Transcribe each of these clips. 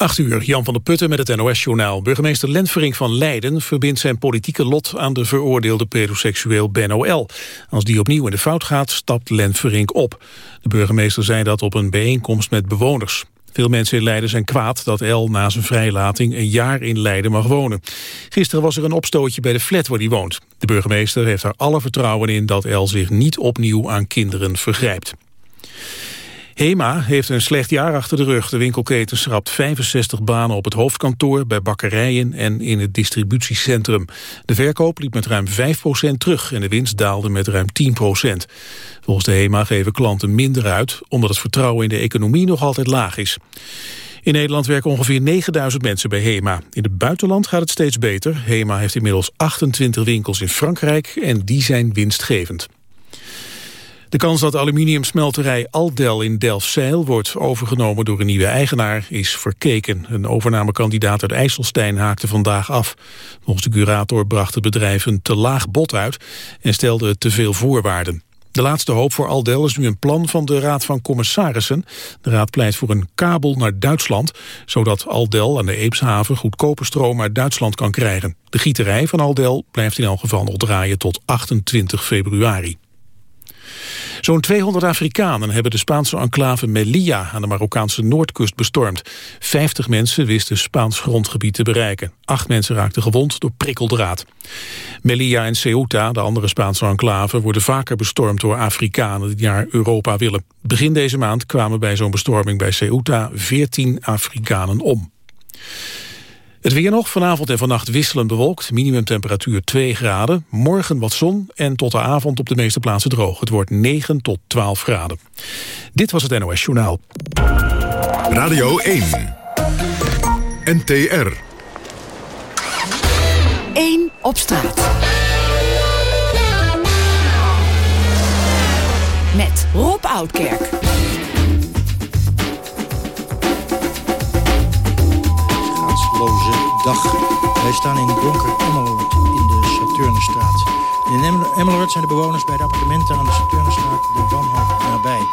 8 uur, Jan van der Putten met het NOS-journaal. Burgemeester Lentverink van Leiden verbindt zijn politieke lot aan de veroordeelde pedoseksueel Ben O.L. Als die opnieuw in de fout gaat, stapt Lentverink op. De burgemeester zei dat op een bijeenkomst met bewoners. Veel mensen in Leiden zijn kwaad dat El na zijn vrijlating een jaar in Leiden mag wonen. Gisteren was er een opstootje bij de flat waar hij woont. De burgemeester heeft er alle vertrouwen in dat El zich niet opnieuw aan kinderen vergrijpt. HEMA heeft een slecht jaar achter de rug. De winkelketen schrapt 65 banen op het hoofdkantoor, bij bakkerijen en in het distributiecentrum. De verkoop liep met ruim 5% terug en de winst daalde met ruim 10% Volgens de HEMA geven klanten minder uit, omdat het vertrouwen in de economie nog altijd laag is. In Nederland werken ongeveer 9000 mensen bij HEMA. In het buitenland gaat het steeds beter. HEMA heeft inmiddels 28 winkels in Frankrijk en die zijn winstgevend. De kans dat aluminiumsmelterij Aldel in Delfzijl wordt overgenomen door een nieuwe eigenaar is verkeken. Een overnamekandidaat uit IJsselstein haakte vandaag af. Volgens de curator bracht het bedrijf een te laag bod uit en stelde te veel voorwaarden. De laatste hoop voor Aldel is nu een plan van de Raad van Commissarissen. De Raad pleit voor een kabel naar Duitsland... zodat Aldel aan de Eemshaven goedkope stroom uit Duitsland kan krijgen. De gieterij van Aldel blijft in elk geval nog draaien tot 28 februari. Zo'n 200 Afrikanen hebben de Spaanse enclave Melilla aan de Marokkaanse noordkust bestormd. 50 mensen wisten Spaans grondgebied te bereiken. Acht mensen raakten gewond door prikkeldraad. Melilla en Ceuta, de andere Spaanse enclave, worden vaker bestormd door Afrikanen die naar Europa willen. Begin deze maand kwamen bij zo'n bestorming bij Ceuta 14 Afrikanen om. Het weer nog, vanavond en vannacht wisselend bewolkt. Minimumtemperatuur 2 graden. Morgen wat zon en tot de avond op de meeste plaatsen droog. Het wordt 9 tot 12 graden. Dit was het NOS Journaal. Radio 1. NTR. 1 op straat. Met Rob Oudkerk. Dag. Wij staan in donker Emmeloord in de Saturnenstraat. In Emmeloord zijn de bewoners bij de appartementen aan de Saturnenstraat de wanhoop nabij.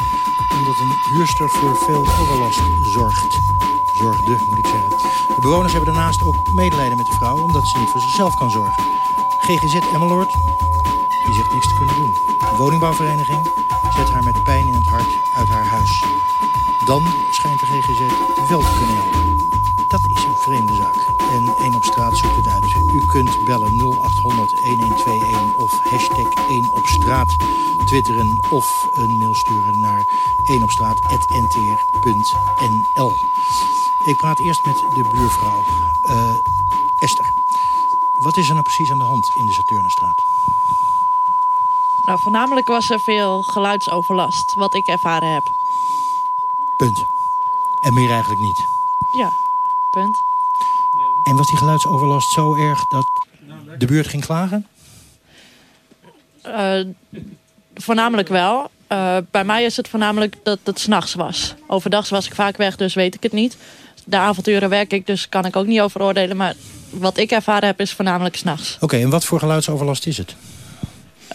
Omdat een huurster voor veel overlast zorgt. Zorgde, moet ik zeggen. De bewoners hebben daarnaast ook medelijden met de vrouw... omdat ze niet voor zichzelf kan zorgen. GGZ Emmeloord, die zegt niks te kunnen doen. De woningbouwvereniging zet haar met pijn in het hart uit haar huis. Dan schijnt de GGZ wel te kunnen helpen. Dat is vreemde zaak en 1 op straat zoekt het uit. U kunt bellen 0800 1121 of hashtag 1 op straat twitteren of een mail sturen naar 1 op straat.ntr.nl. Ik praat eerst met de buurvrouw uh, Esther. Wat is er nou precies aan de hand in de Saturnenstraat? Nou, voornamelijk was er veel geluidsoverlast, wat ik ervaren heb. Punt. En meer eigenlijk niet? Ja, punt. En was die geluidsoverlast zo erg dat de buurt ging klagen? Uh, voornamelijk wel. Uh, bij mij is het voornamelijk dat het s'nachts was. Overdag was ik vaak weg, dus weet ik het niet. De avonturen werk ik, dus kan ik ook niet over oordelen. Maar wat ik ervaren heb, is voornamelijk s'nachts. Oké, en wat voor geluidsoverlast is het?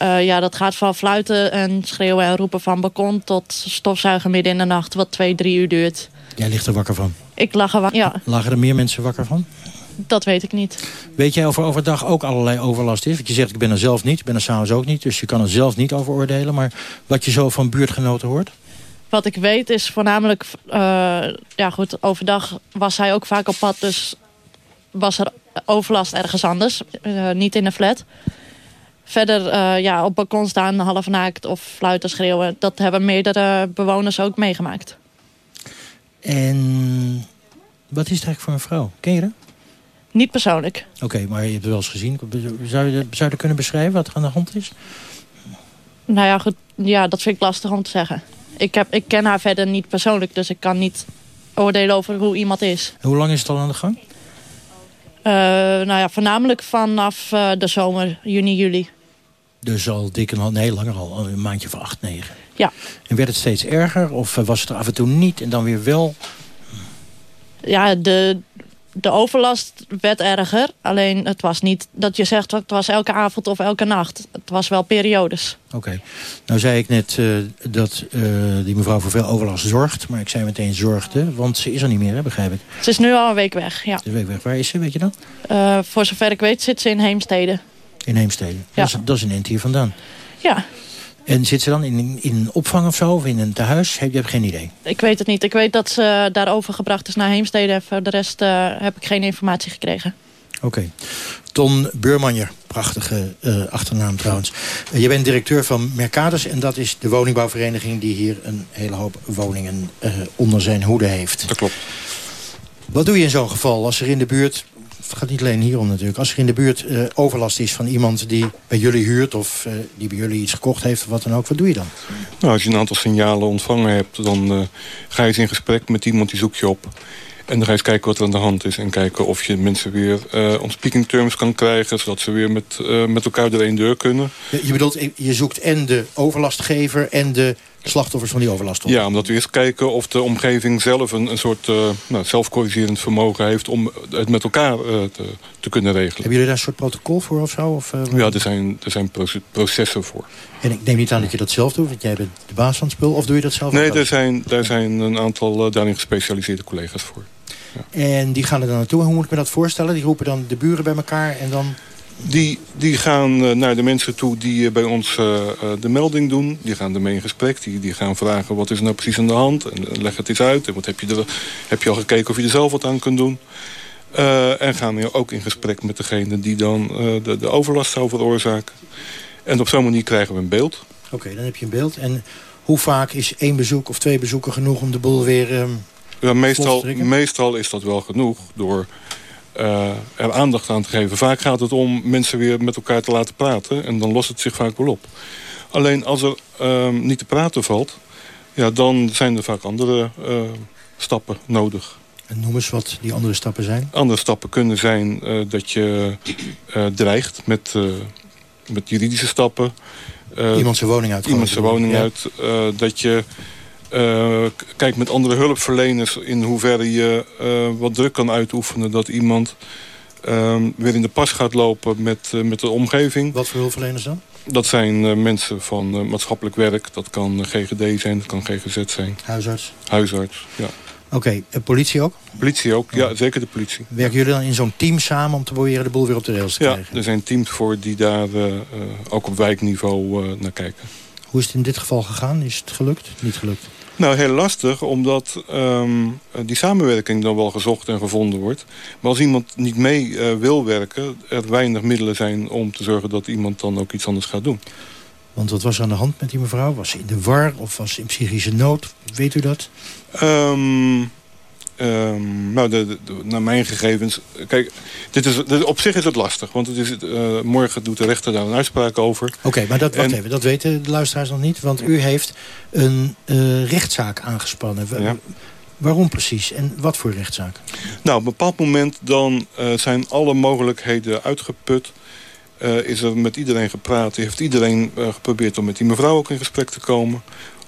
Uh, ja, dat gaat van fluiten en schreeuwen en roepen van balkon... tot stofzuigen midden in de nacht, wat twee, drie uur duurt. Jij ligt er wakker van? Ik lag er wakker, ja. Lagen er meer mensen wakker van? Dat weet ik niet. Weet jij of er overdag ook allerlei overlast is? Want je zegt, ik ben er zelf niet, ik ben er s'avonds ook niet. Dus je kan er zelf niet over oordelen. Maar wat je zo van buurtgenoten hoort? Wat ik weet is voornamelijk... Uh, ja goed, overdag was hij ook vaak op pad. Dus was er overlast ergens anders. Uh, niet in de flat. Verder uh, ja, op balkon staan, half naakt of fluiten, schreeuwen. Dat hebben meerdere bewoners ook meegemaakt. En wat is het eigenlijk voor een vrouw? Ken je haar? Niet persoonlijk. Oké, maar je hebt het wel eens gezien. Zou je, zou je kunnen beschrijven wat er aan de hand is? Nou ja, goed, ja, dat vind ik lastig om te zeggen. Ik, heb, ik ken haar verder niet persoonlijk, dus ik kan niet oordelen over hoe iemand is. hoe lang is het al aan de gang? Uh, nou ja, voornamelijk vanaf uh, de zomer, juni, juli. Dus al dik een, nee, langer al, een maandje van acht, negen. Ja. En werd het steeds erger of was het er af en toe niet en dan weer wel? Ja, de, de overlast werd erger. Alleen het was niet dat je zegt het was elke avond of elke nacht. Het was wel periodes. Oké. Nou zei ik net uh, dat uh, die mevrouw voor veel overlast zorgt. Maar ik zei meteen zorgde, want ze is er niet meer, hè, begrijp ik. Ze is nu al een week weg, ja. Een week weg. Waar is ze, weet je dan? Uh, voor zover ik weet zit ze in Heemstede. In Heemstede? Ja. Dat, is, dat is een eind hier vandaan. Ja. En zit ze dan in, in een opvang of zo, of in een tehuis? Je hebt geen idee? Ik weet het niet. Ik weet dat ze daar overgebracht is naar Heemstede. Voor de rest uh, heb ik geen informatie gekregen. Oké. Okay. Ton Beurmanjer, prachtige uh, achternaam trouwens. Uh, je bent directeur van Mercatus en dat is de woningbouwvereniging... die hier een hele hoop woningen onder zijn hoede heeft. Dat klopt. Wat doe je in zo'n geval als er in de buurt het gaat niet alleen hierom natuurlijk. Als er in de buurt uh, overlast is van iemand die bij jullie huurt... of uh, die bij jullie iets gekocht heeft of wat dan ook, wat doe je dan? Nou, als je een aantal signalen ontvangen hebt... dan uh, ga je eens in gesprek met iemand die zoekt je op. En dan ga je eens kijken wat er aan de hand is. En kijken of je mensen weer uh, on speaking terms kan krijgen. Zodat ze weer met, met elkaar door één deur kunnen. Je bedoelt, je zoekt en de overlastgever en de slachtoffers van die overlast op? Ja, omdat we eerst kijken of de omgeving zelf een, een soort uh, nou, zelfcorrigerend vermogen heeft... om het met elkaar te, te, kunnen regelen. Hebben jullie daar een soort protocol voor of zo? Of, ja, er zijn, er zijn processen voor. En ik neem niet aan dat je dat zelf doet, want jij bent de baas van het spul. Of doe je dat zelf? Nee, er zijn, daar zijn een aantal daarin gespecialiseerde collega's voor. Ja. En die gaan er dan naartoe. Hoe moet ik me dat voorstellen? Die roepen dan de buren bij elkaar en dan... Die, die gaan uh, naar de mensen toe die uh, bij ons uh, de melding doen. Die gaan ermee in gesprek. Die, die gaan vragen wat is er nou precies aan de hand. En leg het eens uit. En wat heb, je er, heb je al gekeken of je er zelf wat aan kunt doen. en gaan ook in gesprek met degene die dan de, de overlast zou veroorzaken. En op zo'n manier krijgen we een beeld. Oké, okay, dan heb je een beeld. En hoe vaak is één bezoek of twee bezoeken genoeg om de boel weer... Ehm, ja, meestal, meestal is dat wel genoeg door uh, er aandacht aan te geven. Vaak gaat het om mensen weer met elkaar te laten praten. En dan lost het zich vaak wel op. Alleen als er uh, niet te praten valt... Ja, dan zijn er vaak andere uh, stappen nodig. En noem eens wat die andere stappen zijn. Andere stappen kunnen zijn dat je dreigt met, met juridische stappen. iemand zijn woning uit. Iemand zijn woning ja. uit. dat je uh, kijk met andere hulpverleners in hoeverre je uh, wat druk kan uitoefenen... dat iemand uh, weer in de pas gaat lopen met, met de omgeving. Wat voor hulpverleners dan? Dat zijn mensen van maatschappelijk werk. Dat kan GGD zijn, dat kan GGZ zijn. Huisarts? Huisarts, ja. Oké, okay. politie ook? Politie ook, ja, zeker de politie. Werken jullie dan in zo'n team samen om te proberen de boel weer op de rails te ja, krijgen? er zijn teams voor die daar ook op wijkniveau naar kijken. Hoe is het in dit geval gegaan? Is het gelukt? Niet gelukt? Nou, heel lastig, omdat um, die samenwerking dan wel gezocht en gevonden wordt. Maar als iemand niet mee uh, wil werken, er weinig middelen zijn om te zorgen dat iemand dan ook iets anders gaat doen. Want wat was er aan de hand met die mevrouw? Was ze in de war of was ze in psychische nood? Weet u dat? Um, Um, nou, de, de, naar mijn gegevens... Kijk, dit is, dit, op zich is het lastig. Want het is, uh, morgen doet de rechter daar een uitspraak over. Oké, okay, maar dat, wacht even, dat weten de luisteraars nog niet. Want u heeft een uh, rechtszaak aangespannen. Ja. Waarom precies? En wat voor rechtszaak? Nou, op een bepaald moment dan uh, zijn alle mogelijkheden uitgeput. is er met iedereen gepraat. Heeft iedereen geprobeerd om met die mevrouw ook in gesprek te komen.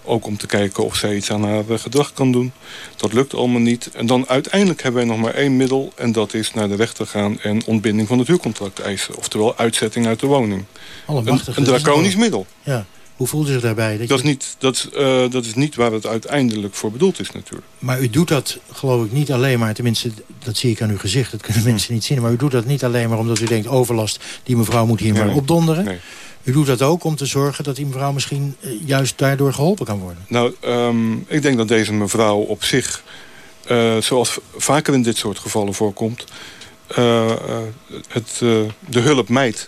Ook om te kijken of zij iets aan haar eh, gedrag kan doen. Dat lukt allemaal niet. En dan uiteindelijk hebben wij nog maar één middel. En dat is naar de rechter gaan en ontbinding van het huurcontract eisen. Oftewel uitzetting uit de woning. Een, een draconisch middel. Ja. Hoe voelde zich daarbij? Dat, dat, is niet, dat, uh, dat is niet waar het uiteindelijk voor bedoeld is natuurlijk. Maar u doet dat geloof ik niet alleen maar... tenminste, dat zie ik aan uw gezicht, dat kunnen mensen niet zien... maar u doet dat niet alleen maar omdat u denkt... overlast, die mevrouw moet hier nee, maar opdonderen. Nee. U doet dat ook om te zorgen dat die mevrouw misschien juist daardoor geholpen kan worden? Nou, um, ik denk dat deze mevrouw op zich, uh, zoals vaker in dit soort gevallen voorkomt... Uh, het, de hulp mijt.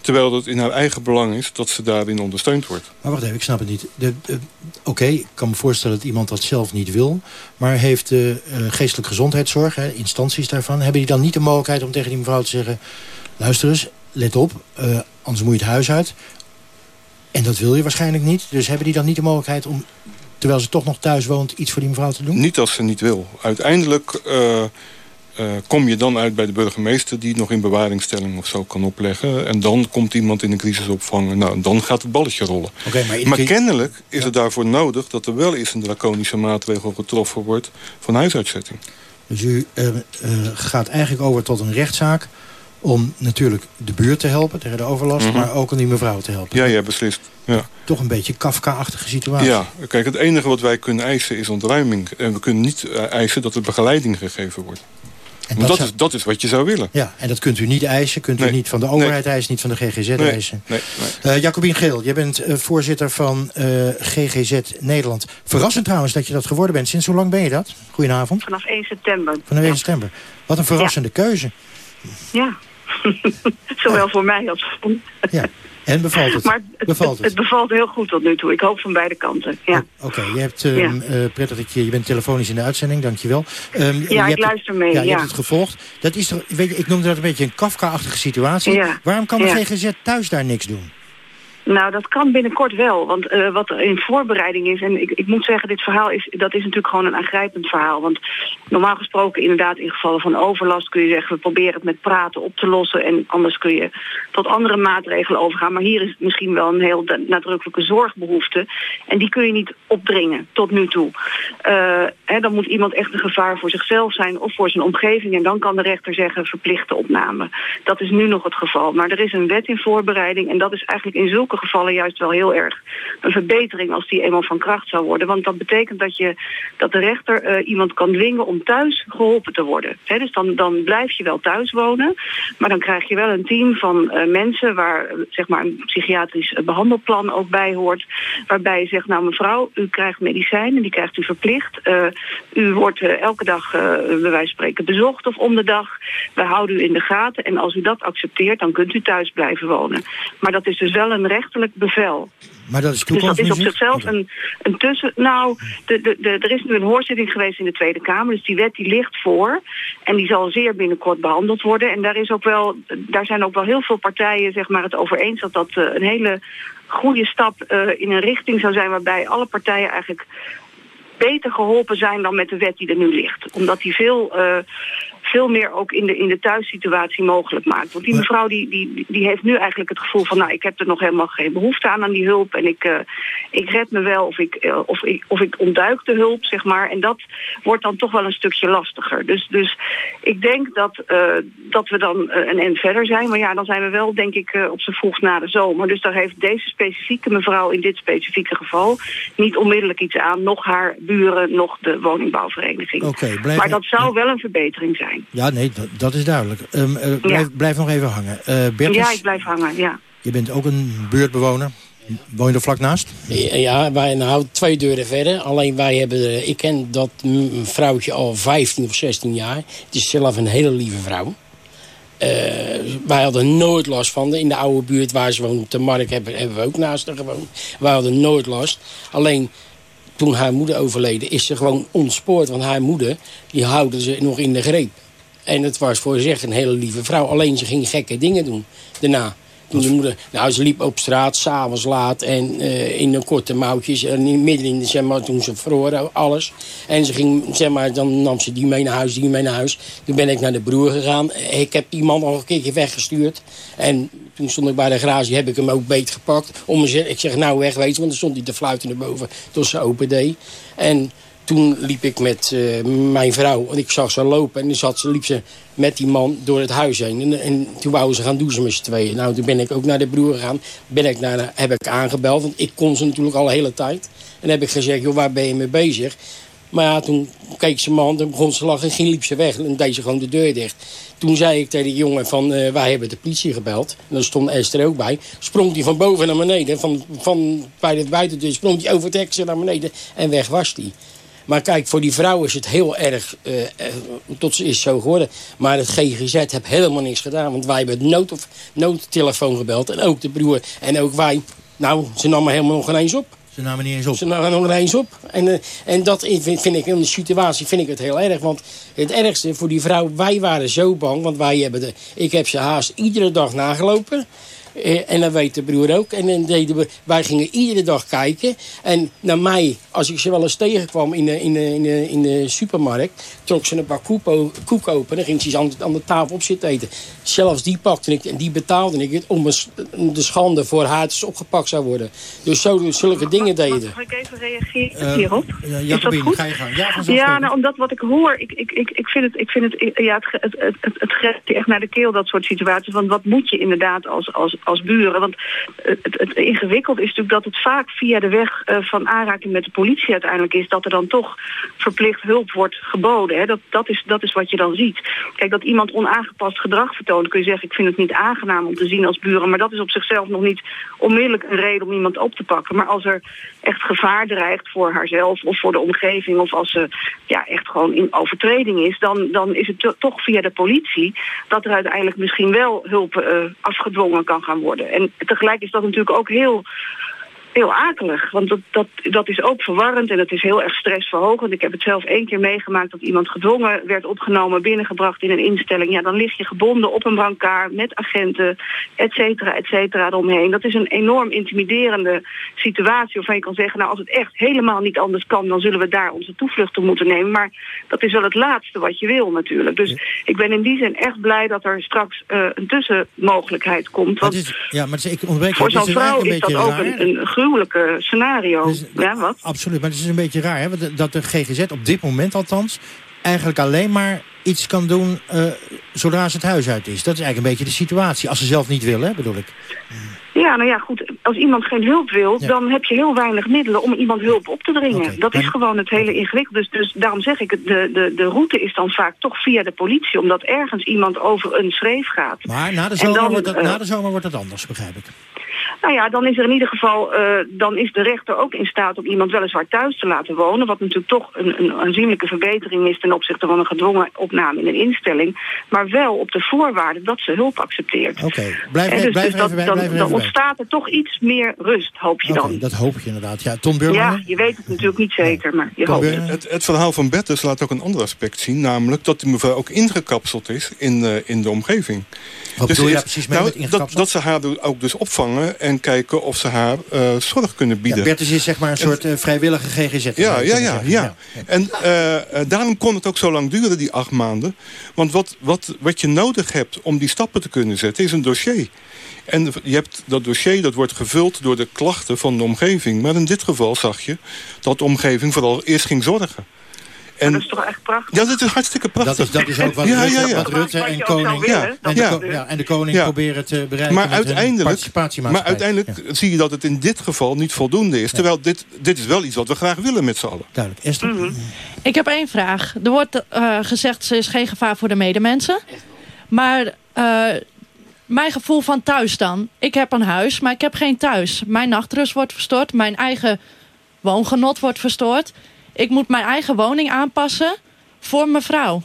Terwijl het in haar eigen belang is dat ze daarin ondersteund wordt. Maar wacht even, ik snap het niet. Oké, okay, ik kan me voorstellen dat iemand dat zelf niet wil. Maar heeft de geestelijke gezondheidszorg, hè, instanties daarvan... hebben die dan niet de mogelijkheid om tegen die mevrouw te zeggen... luister eens, let op, anders moet je het huis uit. En dat wil je waarschijnlijk niet. Dus hebben die dan niet de mogelijkheid om, terwijl ze toch nog thuis woont... iets voor die mevrouw te doen? Niet als ze niet wil. Uiteindelijk uh, uh, kom je dan uit bij de burgemeester... die nog in bewaringstelling of zo kan opleggen. En dan komt iemand in een crisisopvang. Nou, dan gaat het balletje rollen. Okay, maar, maar kennelijk is ja. het daarvoor nodig... dat er wel eens een draconische maatregel getroffen wordt... van huisuitzetting. Dus u uh, uh, gaat eigenlijk over tot een rechtszaak om natuurlijk de buurt te helpen tegen de overlast... Mhm. maar ook om die mevrouw te helpen. Ja, ja, beslist. Ja. Toch een beetje Kafka-achtige situatie. ja, kijk, het enige wat wij kunnen eisen is ontruiming. En we kunnen niet eh, eisen dat er begeleiding gegeven wordt. En Want dat, zou- is, dat is wat je zou willen. Ja, en dat kunt u niet eisen. Kunt u niet van de overheid eisen, niet van de GGZ Nee, eisen. nee, nee. Eh, Jacobien Geel, jij bent eh, voorzitter van eh, GGZ Nederland. Verrassend trouwens dat je dat geworden bent. Sinds hoe lang ben je dat? Goedenavond. Vanaf 1 september. Van de 1 september. Wat een verrassende keuze. Ja. Zowel voor mij als voor Ja. En bevalt het? Maar het, bevalt het, bevalt heel goed tot nu toe. Ik hoop van beide kanten. Ja, Oké, je hebt ehm, Ja. eh, prettig dat je, je bent telefonisch in de uitzending, dankjewel. Ehm, je ja hebt ik luister mee. Ja, Ja, je hebt het gevolgd. Dat is toch, weet je, ik noemde dat een beetje een Kafka-achtige situatie. Ja. Waarom kan de. GGZ thuis daar niks doen? Nou, dat kan binnenkort wel. Want eh, wat er in voorbereiding is... en ik, ik moet zeggen, dit verhaal is, dat is natuurlijk gewoon een aangrijpend verhaal. Want normaal gesproken, inderdaad, in gevallen van overlast... kun je zeggen, we proberen het met praten op te lossen... en anders kun je tot andere maatregelen overgaan. Maar hier is misschien wel een heel nadrukkelijke zorgbehoefte. En die kun je niet opdringen, tot nu toe. Eh, hè, dan moet iemand echt een gevaar voor zichzelf zijn... of voor zijn omgeving. En dan kan de rechter zeggen, verplichte opname. Dat is nu nog het geval. Maar er is een wet in voorbereiding... en dat is eigenlijk in zulke gevallen juist wel heel erg een verbetering als die eenmaal van kracht zou worden. Want dat betekent dat, je, dat de rechter eh, iemand kan dwingen om thuis geholpen te worden. Dus dan, dan blijf je wel thuis wonen, maar dan krijg je wel een team van eh, mensen waar eh, zeg maar een psychiatrisch eh, behandelplan ook bij hoort. Waarbij je zegt, nou mevrouw, u krijgt medicijnen, die krijgt u verplicht. U wordt elke dag bij wijze van spreken bezocht of om de dag. We houden u in de gaten en als u dat accepteert, dan kunt u thuis blijven wonen. Maar dat is dus wel een bevel. Maar dat is Dus dat is op toekomstmuziek? zichzelf een, een tussen... Nou, de, de, de, er is nu een hoorzitting geweest in de Tweede Kamer. Dus die wet die ligt voor. En die zal zeer binnenkort behandeld worden. En daar, is ook wel, daar zijn ook wel heel veel partijen zeg maar, het over eens... dat dat eh, een hele goede stap eh, in een richting zou zijn... waarbij alle partijen eigenlijk beter geholpen zijn dan met de wet die er nu ligt. Omdat die veel, eh, veel meer ook in de, in de thuissituatie mogelijk maakt. Want die mevrouw die, die, die heeft nu eigenlijk het gevoel van... nou, ik heb er nog helemaal geen behoefte aan, aan die hulp. En ik, eh, ik red me wel of ik, eh, of, ik, of ik ontduik de hulp, zeg maar. En dat wordt dan toch wel een stukje lastiger. Dus, dus ik denk dat, eh, dat we dan een end verder zijn. Maar ja, dan zijn we wel, denk ik, op zijn vroegst na de zomer. Dus daar heeft deze specifieke mevrouw in dit specifieke geval... niet onmiddellijk iets aan, nog haar buren, nog de woningbouwvereniging. Maar dat zou wel een verbetering zijn. Ja, nee, dat, dat is duidelijk. Ehm, eh, blijf, blijf nog even hangen. Eh Bertus, Ja, ik blijf hangen, ja. je bent ook een buurtbewoner. Woon je er vlak naast? Ja, wij nou twee deuren verder. Alleen wij hebben, eh, ik ken dat vrouwtje al 15 of 16 jaar. Het is zelf een hele lieve vrouw. Eh, wij hadden nooit last van haar. In de oude buurt waar ze woont, de Mark, hebben, hebben we ook naast haar gewoond. Wij hadden nooit last. Alleen toen haar moeder overleden is ze gewoon ontspoord. Want haar moeder, die houden ze nog in de greep. En het was voor zich een hele lieve vrouw. Alleen ze ging gekke dingen doen daarna. Toen de moeder, nou, ze liep op straat, s'avonds laat en eh, in een korte mouwtjes. En in, midden in zeg maar, toen ze verloren alles. En ze ging, zeg maar, dan nam ze die mee naar huis, die mee naar huis. Toen ben ik naar de broer gegaan. Ik heb die man al een keertje weggestuurd. En toen stond ik bij de garage, heb ik hem ook beet gepakt. Om ik zeg, nou wegwezen, want dan stond hij te fluiten naar boven tot ze open deed. En toen liep ik met eh, mijn vrouw, want ik zag ze lopen... en dan zat ze, liep ze met die man door het huis heen. En, en toen wouden ze gaan douchen met z'n tweeën. Nou, toen ben ik ook naar de broer gegaan. Ben ik naar, heb ik aangebeld, want ik kon ze natuurlijk al de hele tijd. En heb ik gezegd, joh, waar ben je mee bezig? Maar ja, toen keek ze me aan, begon ze lachen en ging liep ze weg. En deed ze gewoon de deur dicht. Toen zei ik tegen die jongen van, eh, wij hebben de politie gebeld. En daar stond Esther ook bij. Sprong die van boven naar beneden, van, van bij de buitendeur, sprong die over het hek naar beneden. En weg was die. Maar kijk, voor die vrouw is het heel erg, eh, eh, tot ze is zo geworden. Maar het GGZ heeft helemaal niks gedaan. Want wij hebben het nood of, noodtelefoon gebeld. En ook de broer en ook wij. Nou, ze namen helemaal nog ineens op. Ze namen niet eens op. Ze namen nog ineens op. En, eh, en dat vind, vind ik in de situatie vind ik het heel erg. Want het ergste voor die vrouw, wij waren zo bang. Want wij hebben de, ik heb ze haast iedere dag nagelopen. Eh, en dat weet de broer ook. En dan deden we, wij gingen iedere dag kijken. En naar mij, als ik ze wel eens tegenkwam in de, in de, in de, in de supermarkt... trok ze een paar koek, o- koek open. Dan ging ze aan, aan de tafel op zitten eten. Zelfs die pakte ik en die betaalde ik... om een s- de schande voor haar dus opgepakt zou worden. Dus zo, zulke dingen deden. Mag ik even reageren Eh, hierop? Is dat Jacobine, goed? ga je gang. Ja, Ja, nou, omdat wat ik hoor, ik, ik, ik, ik vind het, ik vind het, ja, het, het, het, het, het echt naar de keel, dat soort situaties. Want wat moet je inderdaad als, als, als buren? Want het, het, is natuurlijk dat het vaak via de weg eh, van aanraking met de politie uiteindelijk is, dat er dan toch verplicht hulp wordt geboden. Hè. Dat, dat, is, dat is wat je dan ziet. Kijk, dat iemand onaangepast gedrag vertoont, kun je zeggen, ik vind het niet aangenaam om te zien als buren, maar dat is op zichzelf nog niet onmiddellijk een reden om iemand op te pakken. Maar als er echt gevaar dreigt voor haarzelf of voor de omgeving, of als ze ja, echt gewoon in overtreding is, dan, dan is het to- toch via de politie dat er uiteindelijk misschien wel hulp eh, afgedwongen kan gaan worden. En tegelijk is dat natuurlijk ook heel heel akelig. Want dat, dat, dat is ook verwarrend en het is heel erg stressverhogend. Ik heb het zelf één keer meegemaakt dat iemand gedwongen werd opgenomen, binnengebracht in een instelling. Ja, dan lig je gebonden op een brancard met agenten, et cetera, et cetera, eromheen. Dat is een enorm intimiderende situatie waarvan je kan zeggen, nou als het echt helemaal niet anders kan, dan zullen we daar onze toevlucht toe moeten nemen. Maar dat is wel het laatste wat je wil natuurlijk. Dus ik ben in die zin echt blij dat er straks eh, een tussenmogelijkheid komt. Want is, ja, maar is, ik onderbreek je, voor zo'n vrouw is een dat beetje ook een, een gruwelijke scenario. Dus, ja, wat? Absoluut, maar het is een beetje raar hè, dat de GGZ op dit moment althans... eigenlijk alleen maar iets kan doen eh, zodra ze het huis uit is. Dat is eigenlijk een beetje de situatie. Als ze zelf niet willen, bedoel ik. Ja, nou ja, goed. Als iemand geen hulp wil, Ja. dan heb je heel weinig middelen om iemand hulp op te dringen. Dat is gewoon het hele ingewikkeld. Dus, dus daarom zeg ik, het, de, de, de route is dan vaak toch via de politie, omdat ergens iemand over een schreef gaat. Maar na de zomer, dan, wordt, dat, eh, na de zomer wordt dat anders, begrijp ik. Nou ja, dan is er in ieder geval, eh, dan is de rechter ook in staat om iemand weliswaar thuis te laten wonen. Wat natuurlijk toch een, een aanzienlijke verbetering is ten opzichte van een gedwongen opname in een instelling. Maar wel op de voorwaarde dat ze hulp accepteert. Oké, blijf, er- dus blijf dus dat, even bij. dan, Blijf er dan even bij. ontstaat er toch iets meer rust, hoop je dan. dat hoop je inderdaad. Ja, Tom Burman? Ja, je weet het natuurlijk niet zeker, maar je Tom hoopt het. Het, het verhaal van Bertus laat ook een ander aspect zien. Namelijk dat die mevrouw ook ingekapseld is in, de in de omgeving. Wat Dus bedoel je precies mee nou, met dat, ingekapseld? dat ze haar do- ook dus opvangen en kijken of ze haar eh, zorg kunnen Ja, bieden. Bertus is zeg maar een soort eh, vrijwillige GGZ. Ja, ja, ja, ja. En eh, daarom kon het ook zo lang duren, die acht maanden. Want wat, wat, wat je nodig hebt om die stappen te kunnen zetten, is een dossier. En je hebt dat dossier dat wordt gevuld door de klachten van de omgeving. Maar in dit geval zag je dat de omgeving vooral eerst ging zorgen. En, Dat is toch echt prachtig. ja, dat is hartstikke prachtig. Dat is, dat is ook wat Ja, Rutte, ja, ja. Wat Rutte Wat en koning... willen, En de, ja. en de koning Ja. proberen te bereiken Maar uiteindelijk, maar uiteindelijk Ja, zie je dat het in dit geval niet voldoende is. Terwijl dit, dit is wel iets wat we graag willen met z'n allen. duidelijk. Esther? Mhm. Ik heb één vraag. Er wordt eh, gezegd ze is geen gevaar voor de medemensen. Maar eh, mijn gevoel van thuis dan. Ik heb een huis, maar ik heb geen thuis. Mijn nachtrust wordt verstoord. Mijn eigen woongenot wordt verstoord. Ik moet mijn eigen woning aanpassen voor mevrouw.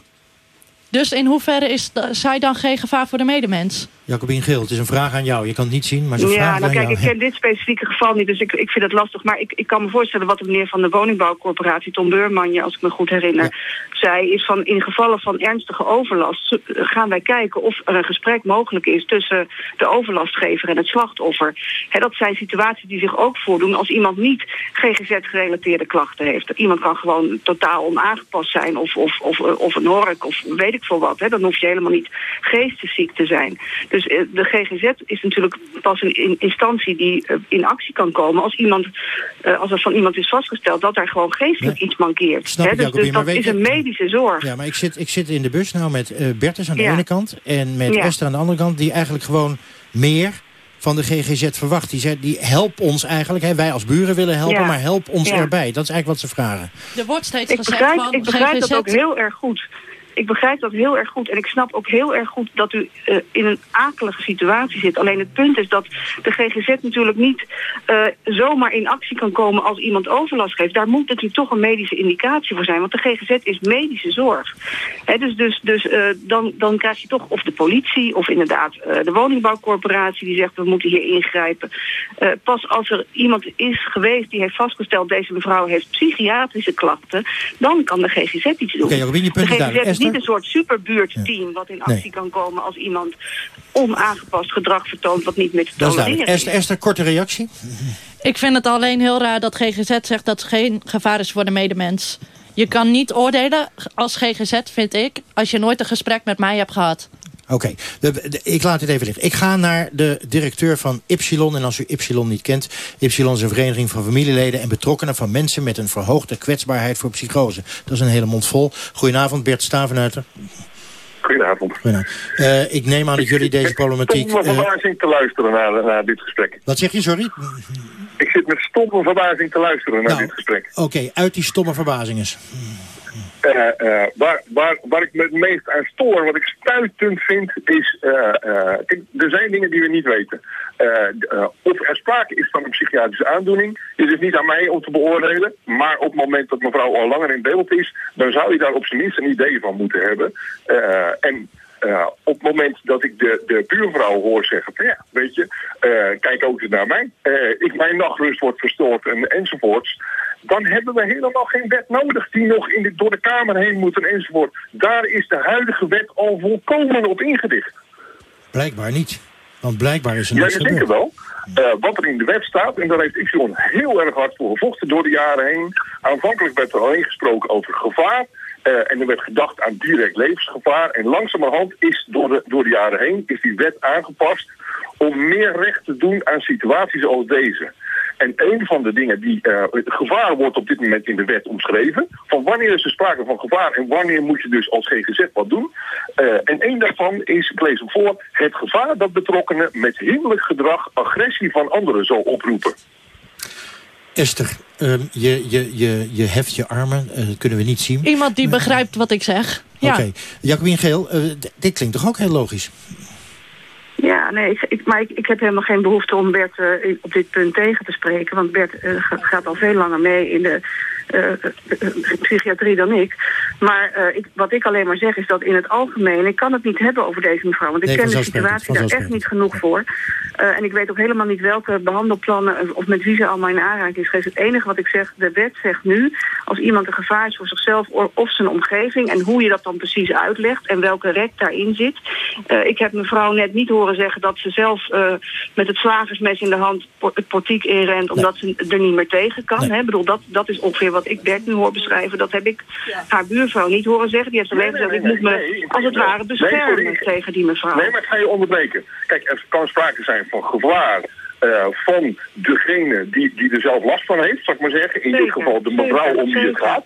Dus in hoeverre is zij dan geen gevaar voor de medemens? Jacobien Geel, het is een vraag aan jou. Je kan het niet zien, maar een Ja, vraag nou aan kijk, jou. ik ken dit specifieke geval niet, dus ik, ik vind het lastig. Maar ik, ik kan me voorstellen wat de meneer van de woningbouwcorporatie, Tom Beurmanje, als ik me goed herinner, zei, is van in gevallen van ernstige overlast eh, gaan wij kijken of er een gesprek mogelijk is tussen de overlastgever en het slachtoffer. Dat zijn situaties die zich ook voordoen als iemand niet GGZ-gerelateerde klachten heeft. Iemand kan gewoon totaal onaangepast zijn of, of, of, eh, of een hork of weet ik veel wat. Dan hoef je helemaal niet geestesziek te zijn. Dus eh, de GGZ is natuurlijk pas een in- instantie die eh, in actie kan komen als iemand, eh, als er van iemand is vastgesteld dat er gewoon geestelijk Ja. iets mankeert. Snap dus dus dat weet is een medische zorg. Ja, maar ik zit, ik zit in de bus nou met Bertus aan de Ja. ene kant... en met Ja. Esther aan de andere kant... die eigenlijk gewoon meer van de GGZ verwacht. Die, zei, die help ons eigenlijk. Hè, wij als buren willen helpen, Ja. maar help ons Ja. erbij. Dat is eigenlijk wat ze vragen. Er wordt steeds Ik gezegd begrijp, van ik begrijp dat ook heel erg goed. Ik begrijp dat heel erg goed. En ik snap ook heel erg goed dat u eh, in een akelige situatie zit. Alleen het punt is dat de GGZ natuurlijk niet eh, zomaar in actie kan komen als iemand overlast geeft. Daar moet natuurlijk toch een medische indicatie voor zijn. Want de GGZ is medische zorg. Dus dus, dus eh, dan, dan krijg je toch of de politie of inderdaad de woningbouwcorporatie die zegt we moeten hier ingrijpen. Pas als er iemand is geweest die heeft vastgesteld deze mevrouw heeft psychiatrische klachten, dan kan de GGZ iets doen. Oké, Jacobine, je punt de GGZ niet een soort superbuurtteam wat in actie Nee. kan komen als iemand onaangepast gedrag vertoont wat niet meer te Dat is tolereren duidelijk. Esther, Esther, korte reactie. Ik vind het alleen heel raar dat GGZ zegt dat het geen gevaar is voor de medemens. Je kan niet oordelen als GGZ, vind ik, als je nooit een gesprek met mij hebt gehad. Oké, ik laat dit even liggen. Ik ga naar de directeur van Ypsilon. En als u Ypsilon niet kent... Ypsilon is een vereniging van familieleden en betrokkenen... van mensen met een verhoogde kwetsbaarheid voor psychose. Dat is een hele mond vol. Goedenavond, Bert Stavenuiter. Goedenavond. Goedenavond. Eh, ik neem aan dat jullie deze problematiek... Ik zit met eh, verbazing te luisteren naar, naar dit gesprek. wat zeg je, sorry? Ik zit met stomme verbazing te luisteren naar Nou, dit gesprek. Oké, uit die stomme verbazing eens. Eh, eh, waar, waar, waar ik me het meest aan stoor, wat ik stuitend vind, is... eh, er zijn dingen die we niet weten. Of er sprake is van een psychiatrische aandoening, is dus niet aan mij om te beoordelen. Maar op het moment dat mevrouw al langer in beeld is, dan zou je daar op zijn minst een idee van moeten hebben. En op het moment dat ik de, de buurvrouw hoor zeggen ja, weet je, kijk ook eens naar mij. Eh, ik, mijn nachtrust wordt verstoord en, enzovoorts. Dan hebben we helemaal geen wet nodig die nog in de, door de Kamer heen moet en enzovoort. Daar is de huidige wet al volkomen op ingedicht. Blijkbaar niet. Want blijkbaar is er Ja, niks denkt gebeurd. wel. Eh, wat er in de wet staat, en daar heeft Ypsilon heel erg hard voor gevochten door de jaren heen. Aanvankelijk werd er alleen gesproken over gevaar. eh, en er werd gedacht aan direct levensgevaar. En langzamerhand is door de, door de jaren heen is die wet aangepast om meer recht te doen aan situaties als deze. En een van de dingen die... eh, het gevaar wordt op dit moment in de wet omschreven. Van wanneer is er sprake van gevaar en wanneer moet je dus als GGZ wat doen. Eh, en één daarvan is, ik lees hem voor... het gevaar dat betrokkenen met hinderlijk gedrag agressie van anderen zal oproepen. Esther, ehm, je, je, je, je heft je armen. eh, dat kunnen we niet zien. Iemand die begrijpt wat ik zeg. Ja. Oké. Jacobine Geel, eh, dit klinkt toch ook heel logisch? Ja, nee, ik, maar ik, heb helemaal geen behoefte om Bert eh, op dit punt tegen te spreken. Want Bert eh, ga- gaat al veel langer mee in de psychiatrie dan ik. Maar eh, ik, wat ik alleen maar zeg is dat in het algemeen... ik kan het niet hebben over deze mevrouw. Want ik Nee, ken de situatie daar echt niet genoeg voor. Eh, en ik weet ook helemaal niet welke behandelplannen... eh, of met wie ze allemaal in aanraking is geweest. Het enige wat ik zeg, de wet zegt nu... als iemand een gevaar is voor zichzelf of zijn omgeving... en hoe je dat dan precies uitlegt en welke rek daarin zit. Eh, ik heb mevrouw net niet horen zeggen dat ze zelf eh, met het slagersmes in de hand het portiek inrent omdat ze er niet meer tegen kan. Nee. Hè? Ik bedoel, dat, dat is ongeveer wat ik Bert nu hoor beschrijven. Dat heb ik haar buurvrouw niet horen zeggen. Die heeft alleen gezegd, ik moet me als het ware beschermen tegen die mevrouw. Nee, maar ik ga je onderbreken. Kijk, er kan sprake zijn van gevaar eh, van degene die, die er zelf last van heeft, zal ik maar zeggen. In dit geval de mevrouw zeker, om wie het gaat.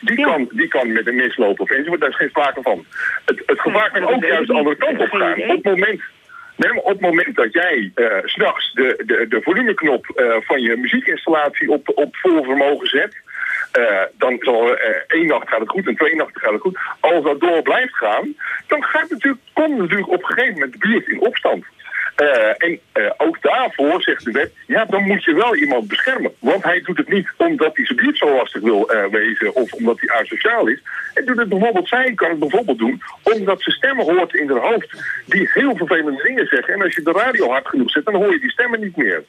Die, Ja. kan, die kan met een mislopen of enzovoort, daar is geen sprake van. Het, het gevaar kan ook juist de andere kant op gaan. Op het moment, nee, op het moment dat jij s s'nachts de, de, de volumeknop eh, van je muziekinstallatie op, op vol vermogen zet... eh, dan zal eh, één nacht gaat het goed en twee nachten gaat het goed. Als dat door blijft gaan, dan gaat natuurlijk, komt natuurlijk op een gegeven moment de buurt in opstand. Eh, en eh, ook daarvoor zegt de wet, ja, dan moet je wel iemand beschermen. Want hij doet het niet omdat hij zijn buurt zo lastig wil eh, wezen of omdat hij asociaal is. Hij doet het bijvoorbeeld, zij kan het bijvoorbeeld doen omdat ze stemmen hoort in haar hoofd die heel vervelende dingen zeggen. En als je de radio hard genoeg zet, dan hoor je die stemmen niet meer.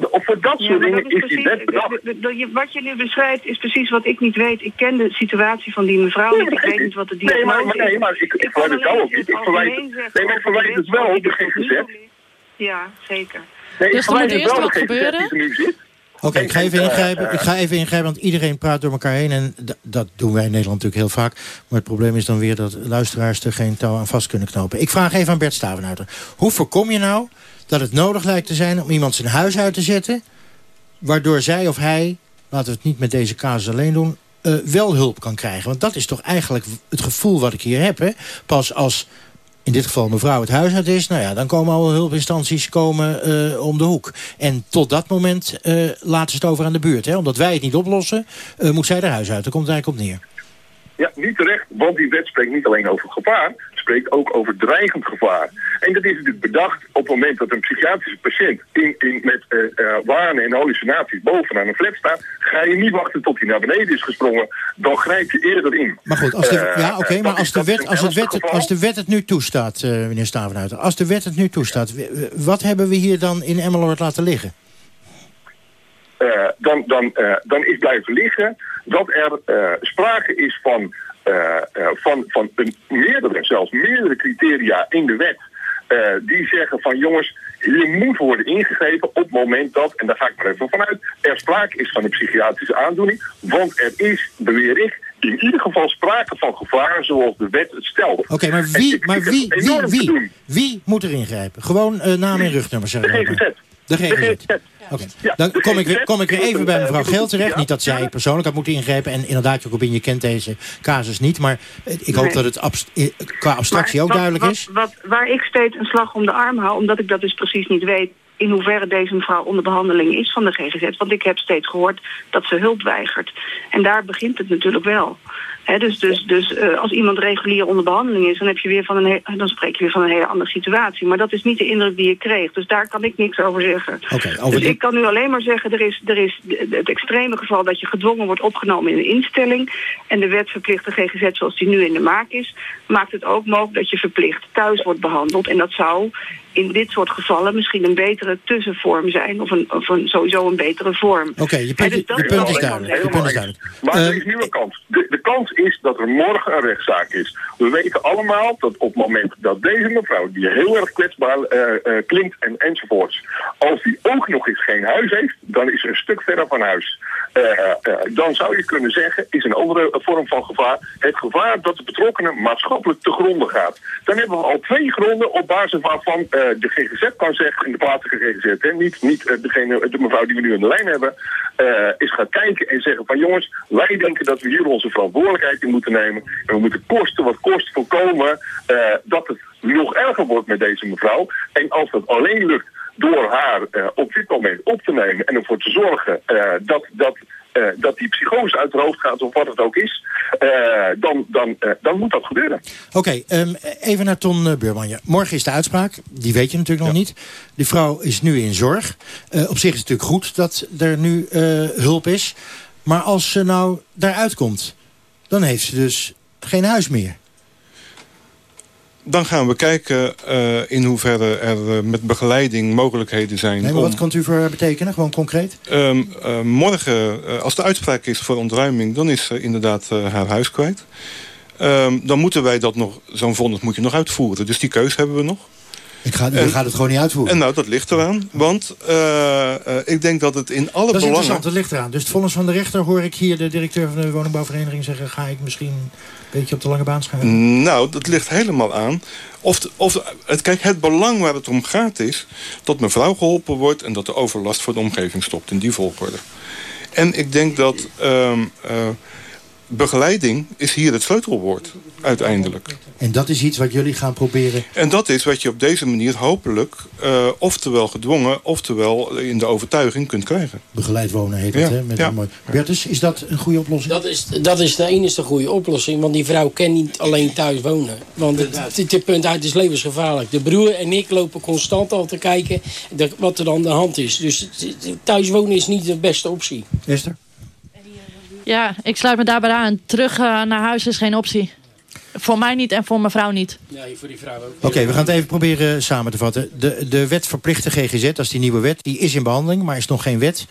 Voor dat Ja, soort dingen is die wet bedacht. de- de- de- je- wat je nu beschrijft is precies wat ik niet weet. Ik ken de situatie van die mevrouw Nee, niet. Ik weet niet wat de nee, diagnose maar- maar- nee, is. maar ik- ik verwijt het jou ook niet. Ik verwijt- nee, maar ik verwijt het wel op de er GGZ. ligt. Ja, zeker. Nee, Dus er moet eerst wel wat gebeuren? Oké, ik ga even En, ingrijpen. Ik ga even ingrijpen, want iedereen praat door elkaar heen. En dat doen wij in Nederland natuurlijk heel vaak. Maar het probleem is dan weer dat luisteraars er geen touw aan vast kunnen knopen. Ik vraag even aan Bert Stavenuiter. Hoe voorkom je nou dat het nodig lijkt te zijn om iemand zijn huis uit te zetten... waardoor zij of hij, laten we het niet met deze casus alleen doen... eh, wel hulp kan krijgen? Want dat is toch eigenlijk het gevoel wat ik hier heb. Hè? Pas als in dit geval mevrouw het huis uit is... nou ja, dan komen alle hulpinstanties komen, eh, om de hoek. En tot dat moment eh, laten ze het over aan de buurt. Hè? Omdat wij het niet oplossen, moet zij er huis uit. Daar komt het eigenlijk op neer. Ja, niet terecht, want die wet spreekt niet alleen over gevaar, spreekt ook over dreigend gevaar. En dat is natuurlijk bedacht op het moment dat een psychiatrische patiënt in, in, met uh, uh, wanen en hallucinaties bovenaan een flat staat, ga je niet wachten tot hij naar beneden is gesprongen. Dan grijp je eerder in. Maar goed, als de, ja, oké, maar als de, wet, als, het wet, als de wet het nu toestaat, meneer Stavenhuizen, als de wet het nu toestaat, wat hebben we hier dan in Emmeloord laten liggen? Uh, dan, dan, uh, dan is blijven liggen dat er uh, sprake is van, van, van een meerdere, zelfs meerdere criteria in de wet. die zeggen van jongens, hier moet worden ingegrepen op het moment dat, en daar ga ik maar even vanuit, er sprake is van een psychiatrische aandoening. Want er is, beweer ik, in ieder geval sprake van gevaar zoals de wet het stelde. Oké, okay, maar wie, maar wie, wie, wie, wie, moet er ingrijpen? Gewoon uh, naam en rugnummer zeggen De GGZ. De GGZ. Oké, okay. dan kom ik, weer, kom ik weer even bij mevrouw Geel terecht. Niet dat zij persoonlijk had moeten ingrijpen. En inderdaad, Jacobin, je kent deze casus niet. Maar ik hoop Nee. dat het abst qua abstractie ook duidelijk is. Wat, waar ik steeds een slag om de arm hou, omdat ik dat dus precies niet weet in hoeverre deze mevrouw onder behandeling is van de GGZ. Want ik heb steeds gehoord dat ze hulp weigert. En daar begint het natuurlijk wel. Hè, dus dus, dus uh, als iemand regulier onder behandeling is, dan, heb je weer van een he- dan spreek je weer van een hele andere situatie. Maar dat is niet de indruk die ik kreeg. Dus daar kan ik niks over zeggen. Over Dus die- ik kan nu alleen maar zeggen, er is, er is het extreme geval dat je gedwongen wordt opgenomen in een instelling. En de wet verplicht de GGZ zoals die nu in de maak is, maakt het ook mogelijk dat je verplicht thuis wordt behandeld. En dat zou in dit soort gevallen misschien een betere tussenvorm zijn. Of, een, of een, sowieso een betere vorm. Oké, je punt, dus dat je is punt duidelijk. Je kant. punt is duidelijk. Maar er Eh, is nu een kans. De, de kans is dat er morgen een rechtszaak is. We weten allemaal dat op het moment dat deze mevrouw, die heel erg kwetsbaar eh, eh, klinkt en enzovoorts, als die ook nog eens geen huis heeft, dan is ze een stuk verder van huis. Eh, dan zou je kunnen zeggen, is een andere vorm van gevaar, het gevaar dat de betrokkenen maatschappelijk te gronden gaat. Dan hebben we al twee gronden op basis waarvan de GGZ kan zeggen, in de plaatselijke GGZ, hè, niet, niet degene, de mevrouw die we nu aan de lijn hebben, is gaan kijken en zeggen van jongens, wij denken dat we hier onze verantwoordelijkheid in moeten nemen. En we moeten kosten wat kost voorkomen eh, dat het nog erger wordt met deze mevrouw. En als dat alleen lukt door haar eh, op dit moment op te nemen en ervoor te zorgen eh, dat, dat, dat die psychose uit haar hoofd gaat of wat het ook is, dan, dan, dan moet dat gebeuren. Oké, ehm, even naar Ton Beurmanje. Morgen is de uitspraak. Die weet je natuurlijk nog niet. Die vrouw is nu in zorg. Op zich is het natuurlijk goed dat er nu hulp is. Maar als ze nou daaruit komt, dan heeft ze dus geen huis meer. Dan gaan we kijken uh, in hoeverre er uh, met begeleiding mogelijkheden zijn. Nee, maar om, wat kan u voor haar betekenen, gewoon concreet? Um, uh, morgen, als de uitspraak is voor ontruiming... dan is ze inderdaad haar huis kwijt. Um, dan moeten wij dat nog, zo'n vonnis moet je nog uitvoeren. Dus die keus hebben we nog. Ik ga, en, gaat het gewoon niet uitvoeren. En nou, dat ligt eraan. Want uh, uh, ik denk dat het in alle dat is belangen... interessant, dat ligt eraan. Dus het vonnis van de rechter hoor ik hier de directeur van de woningbouwvereniging zeggen... ga ik misschien een beetje op de lange baan schuiven? Nou, dat ligt helemaal aan. Of, de, of het, kijk, het belang waar het om gaat is dat mevrouw geholpen wordt... en dat de overlast voor de omgeving stopt in die volgorde. En ik denk dat... Um, uh, begeleiding is hier het sleutelwoord, uiteindelijk. En dat is iets wat jullie gaan proberen... En dat is wat je op deze manier hopelijk, uh, oftewel gedwongen... oftewel in de overtuiging kunt krijgen. Begeleid wonen heet het, ja, hè? Met ja. een. Bertus, is dat een goede oplossing? Dat is, dat is de enige goede oplossing, want die vrouw kan niet alleen thuis wonen. Want het, het, het punt uit is levensgevaarlijk. De broer en ik lopen constant al te kijken wat er aan de hand is. Dus thuis wonen is niet de beste optie. Esther? Ja, ik sluit me daarbij aan. Terug uh, naar huis is geen optie. Voor mij niet en voor mijn vrouw niet. Nee, voor die vrouw ook. Oké, okay, we gaan het even proberen samen te vatten. De, de wet verplichte GGZ, dat is die nieuwe wet, die is in behandeling, maar is nog geen wet.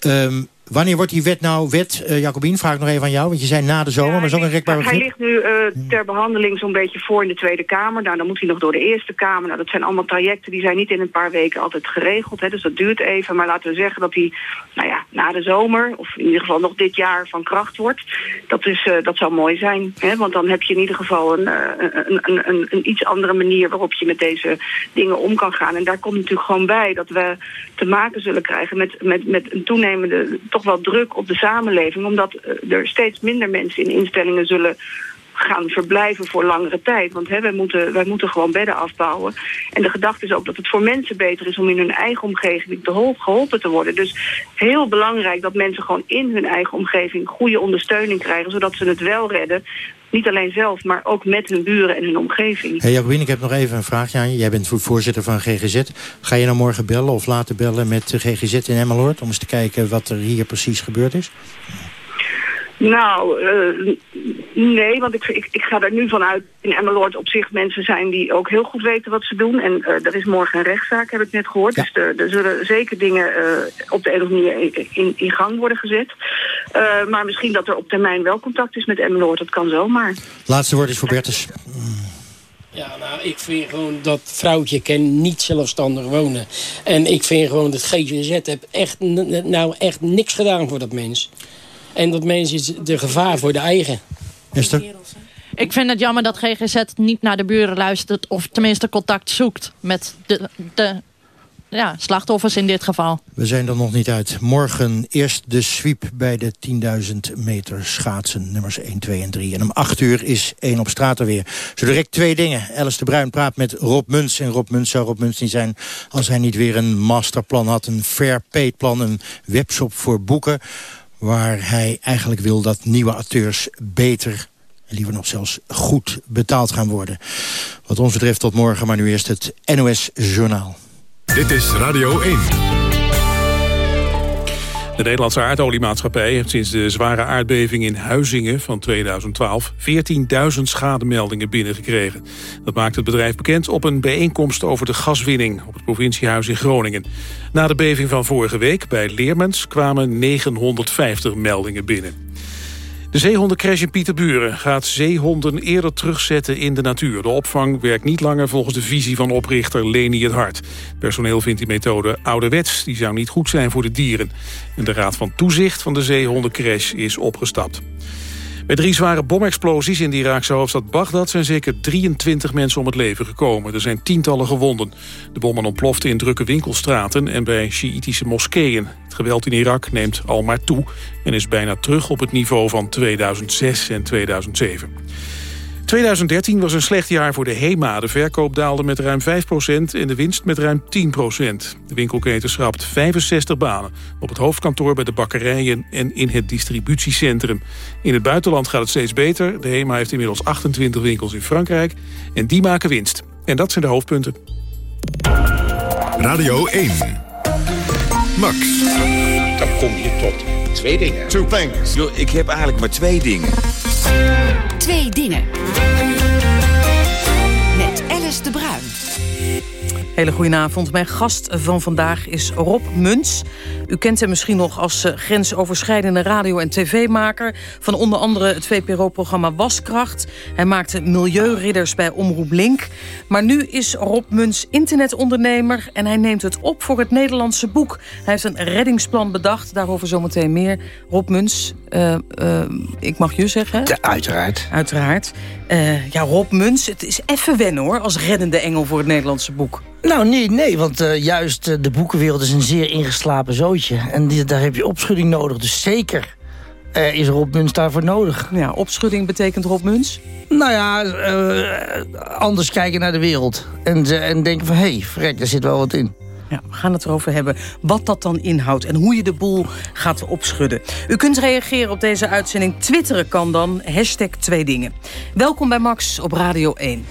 Um, wanneer wordt die wet nou wet? Uh, Jacobien, vraag ik nog even aan jou, want je zei na de zomer, ja, maar ook een rekbaar Hij ligt nu uh, ter behandeling zo'n beetje voor in de Tweede Kamer. Nou, dan moet hij nog door de Eerste Kamer. Nou, dat zijn allemaal trajecten die zijn niet in een paar weken altijd geregeld. Hè, dus dat duurt even. Maar laten we zeggen dat hij nou ja, na de zomer, of in ieder geval nog dit jaar van kracht wordt. Dat, is, uh, dat zou mooi zijn. Hè, want dan heb je in ieder geval een, een, een, een, een iets andere manier waarop je met deze dingen om kan gaan. En daar komt natuurlijk gewoon bij dat we te maken zullen krijgen met, met, met een toenemende toch wel druk op de samenleving. Omdat er steeds minder mensen in instellingen zullen gaan verblijven voor langere tijd. Want hè, wij, moeten, wij moeten gewoon bedden afbouwen. En de gedachte is ook dat het voor mensen beter is om in hun eigen omgeving te geholpen te worden. Dus heel belangrijk dat mensen gewoon in hun eigen omgeving goede ondersteuning krijgen, zodat ze het wel redden. Niet alleen zelf, maar ook met hun buren en hun omgeving. Hey Jacobine, ik heb nog even een vraagje aan je. Jij bent voorzitter van GGZ. Ga je nou morgen bellen of later bellen met GGZ in Emmeloord... om eens te kijken wat er hier precies gebeurd is? Nou, uh, nee, want ik, ik, ik, ga er nu vanuit in Emmeloord op zich mensen zijn die ook heel goed weten wat ze doen. En uh, er is morgen een rechtszaak, heb ik net gehoord. Dus er, er, zullen zeker dingen uh, op de een of andere manier in, in gang worden gezet. maar misschien dat er op termijn wel contact is met Emmeloord, dat kan zomaar. Laatste woord is voor Bertus. Ja, nou, ik vind gewoon dat vrouwtje kan niet zelfstandig wonen. En ik vind gewoon dat GGZ heeft echt, nou, echt niks gedaan voor dat mens. En dat mensen de gevaar voor de eigen. Esther? Ik vind het jammer dat GGZ niet naar de buren luistert... of tenminste contact zoekt met de, de ja, slachtoffers in dit geval. We zijn er nog niet uit. Morgen eerst de sweep bij de 10.000 meter schaatsen. Nummers 1, 2 en 3. En om 8 uur is 1 op straat er weer. Zo direct twee dingen. Alice de Bruin praat met Rob Muns. En Rob Muns zou Rob Muns niet zijn als hij niet weer een masterplan had. Een fair paid plan, een webshop voor boeken waar hij eigenlijk wil dat nieuwe acteurs beter liever nog zelfs goed betaald gaan worden. Wat ons betreft tot morgen, maar nu eerst het NOS Journaal. Dit is Radio 1. De Nederlandse aardoliemaatschappij heeft sinds de zware aardbeving in Huizingen van 2012 14.000 schademeldingen binnengekregen. Dat maakt het bedrijf bekend op een bijeenkomst over de gaswinning op het provinciehuis in Groningen. Na de beving van vorige week bij Leermens kwamen 950 meldingen binnen. De zeehondencrash in Pieterburen gaat zeehonden eerder terugzetten in de natuur. De opvang werkt niet langer volgens de visie van oprichter Leni het Hart. Personeel vindt die methode ouderwets, die zou niet goed zijn voor de dieren. En de Raad van Toezicht van de zeehondencrash is opgestapt. Bij drie zware bomexplosies in de Iraakse hoofdstad Bagdad... zijn zeker 23 mensen om het leven gekomen. Er zijn tientallen gewonden. De bommen ontploften in drukke winkelstraten en bij Sjiïtische moskeeën. Het geweld in Irak neemt al maar toe... en is bijna terug op het niveau van 2006 en 2007. 2013 was een slecht jaar voor de HEMA. De verkoop daalde met ruim 5% en de winst met ruim 10% De winkelketen schrapt 65 banen. Op het hoofdkantoor, bij de bakkerijen en in het distributiecentrum. In het buitenland gaat het steeds beter. De HEMA heeft inmiddels 28 winkels in Frankrijk. En die maken winst. En dat zijn de hoofdpunten. Radio 1. Max. Dan kom je tot twee dingen. Two things. Yo, ik heb eigenlijk maar twee dingen. Twee dingen. Met Alice de Bruin. Hele goedenavond. Mijn gast van vandaag is Rob Muns. U kent hem misschien nog als eh, grensoverschrijdende radio- en tv-maker... van onder andere het VPRO-programma Waskracht. Hij maakte milieuridders bij Omroep Link. Maar nu is Rob Muns internetondernemer... en hij neemt het op voor het Nederlandse boek. Hij heeft een reddingsplan bedacht, daarover zometeen meer. Rob Muns, uh, uh, ik mag je zeggen. Ja, uiteraard. Uiteraard. Uh, ja, Rob Muns, het is even wennen hoor, als reddende engel voor het Nederlandse boek. Nou, nee, nee want uh, juist uh, de boekenwereld is een zeer ingeslapen zootje. En die, daar heb je opschudding nodig. Dus zeker uh, is Rob Muns daarvoor nodig. Ja, opschudding betekent Rob Muns? Nou ja, anders kijken naar de wereld. En, en denken van, hé, hey, vrek, daar zit wel wat in. Ja, we gaan het erover hebben wat dat dan inhoudt en hoe je de boel gaat opschudden. U kunt reageren op deze uitzending. Twitteren kan dan. Hashtag twee dingen. Welkom bij Max op Radio 1.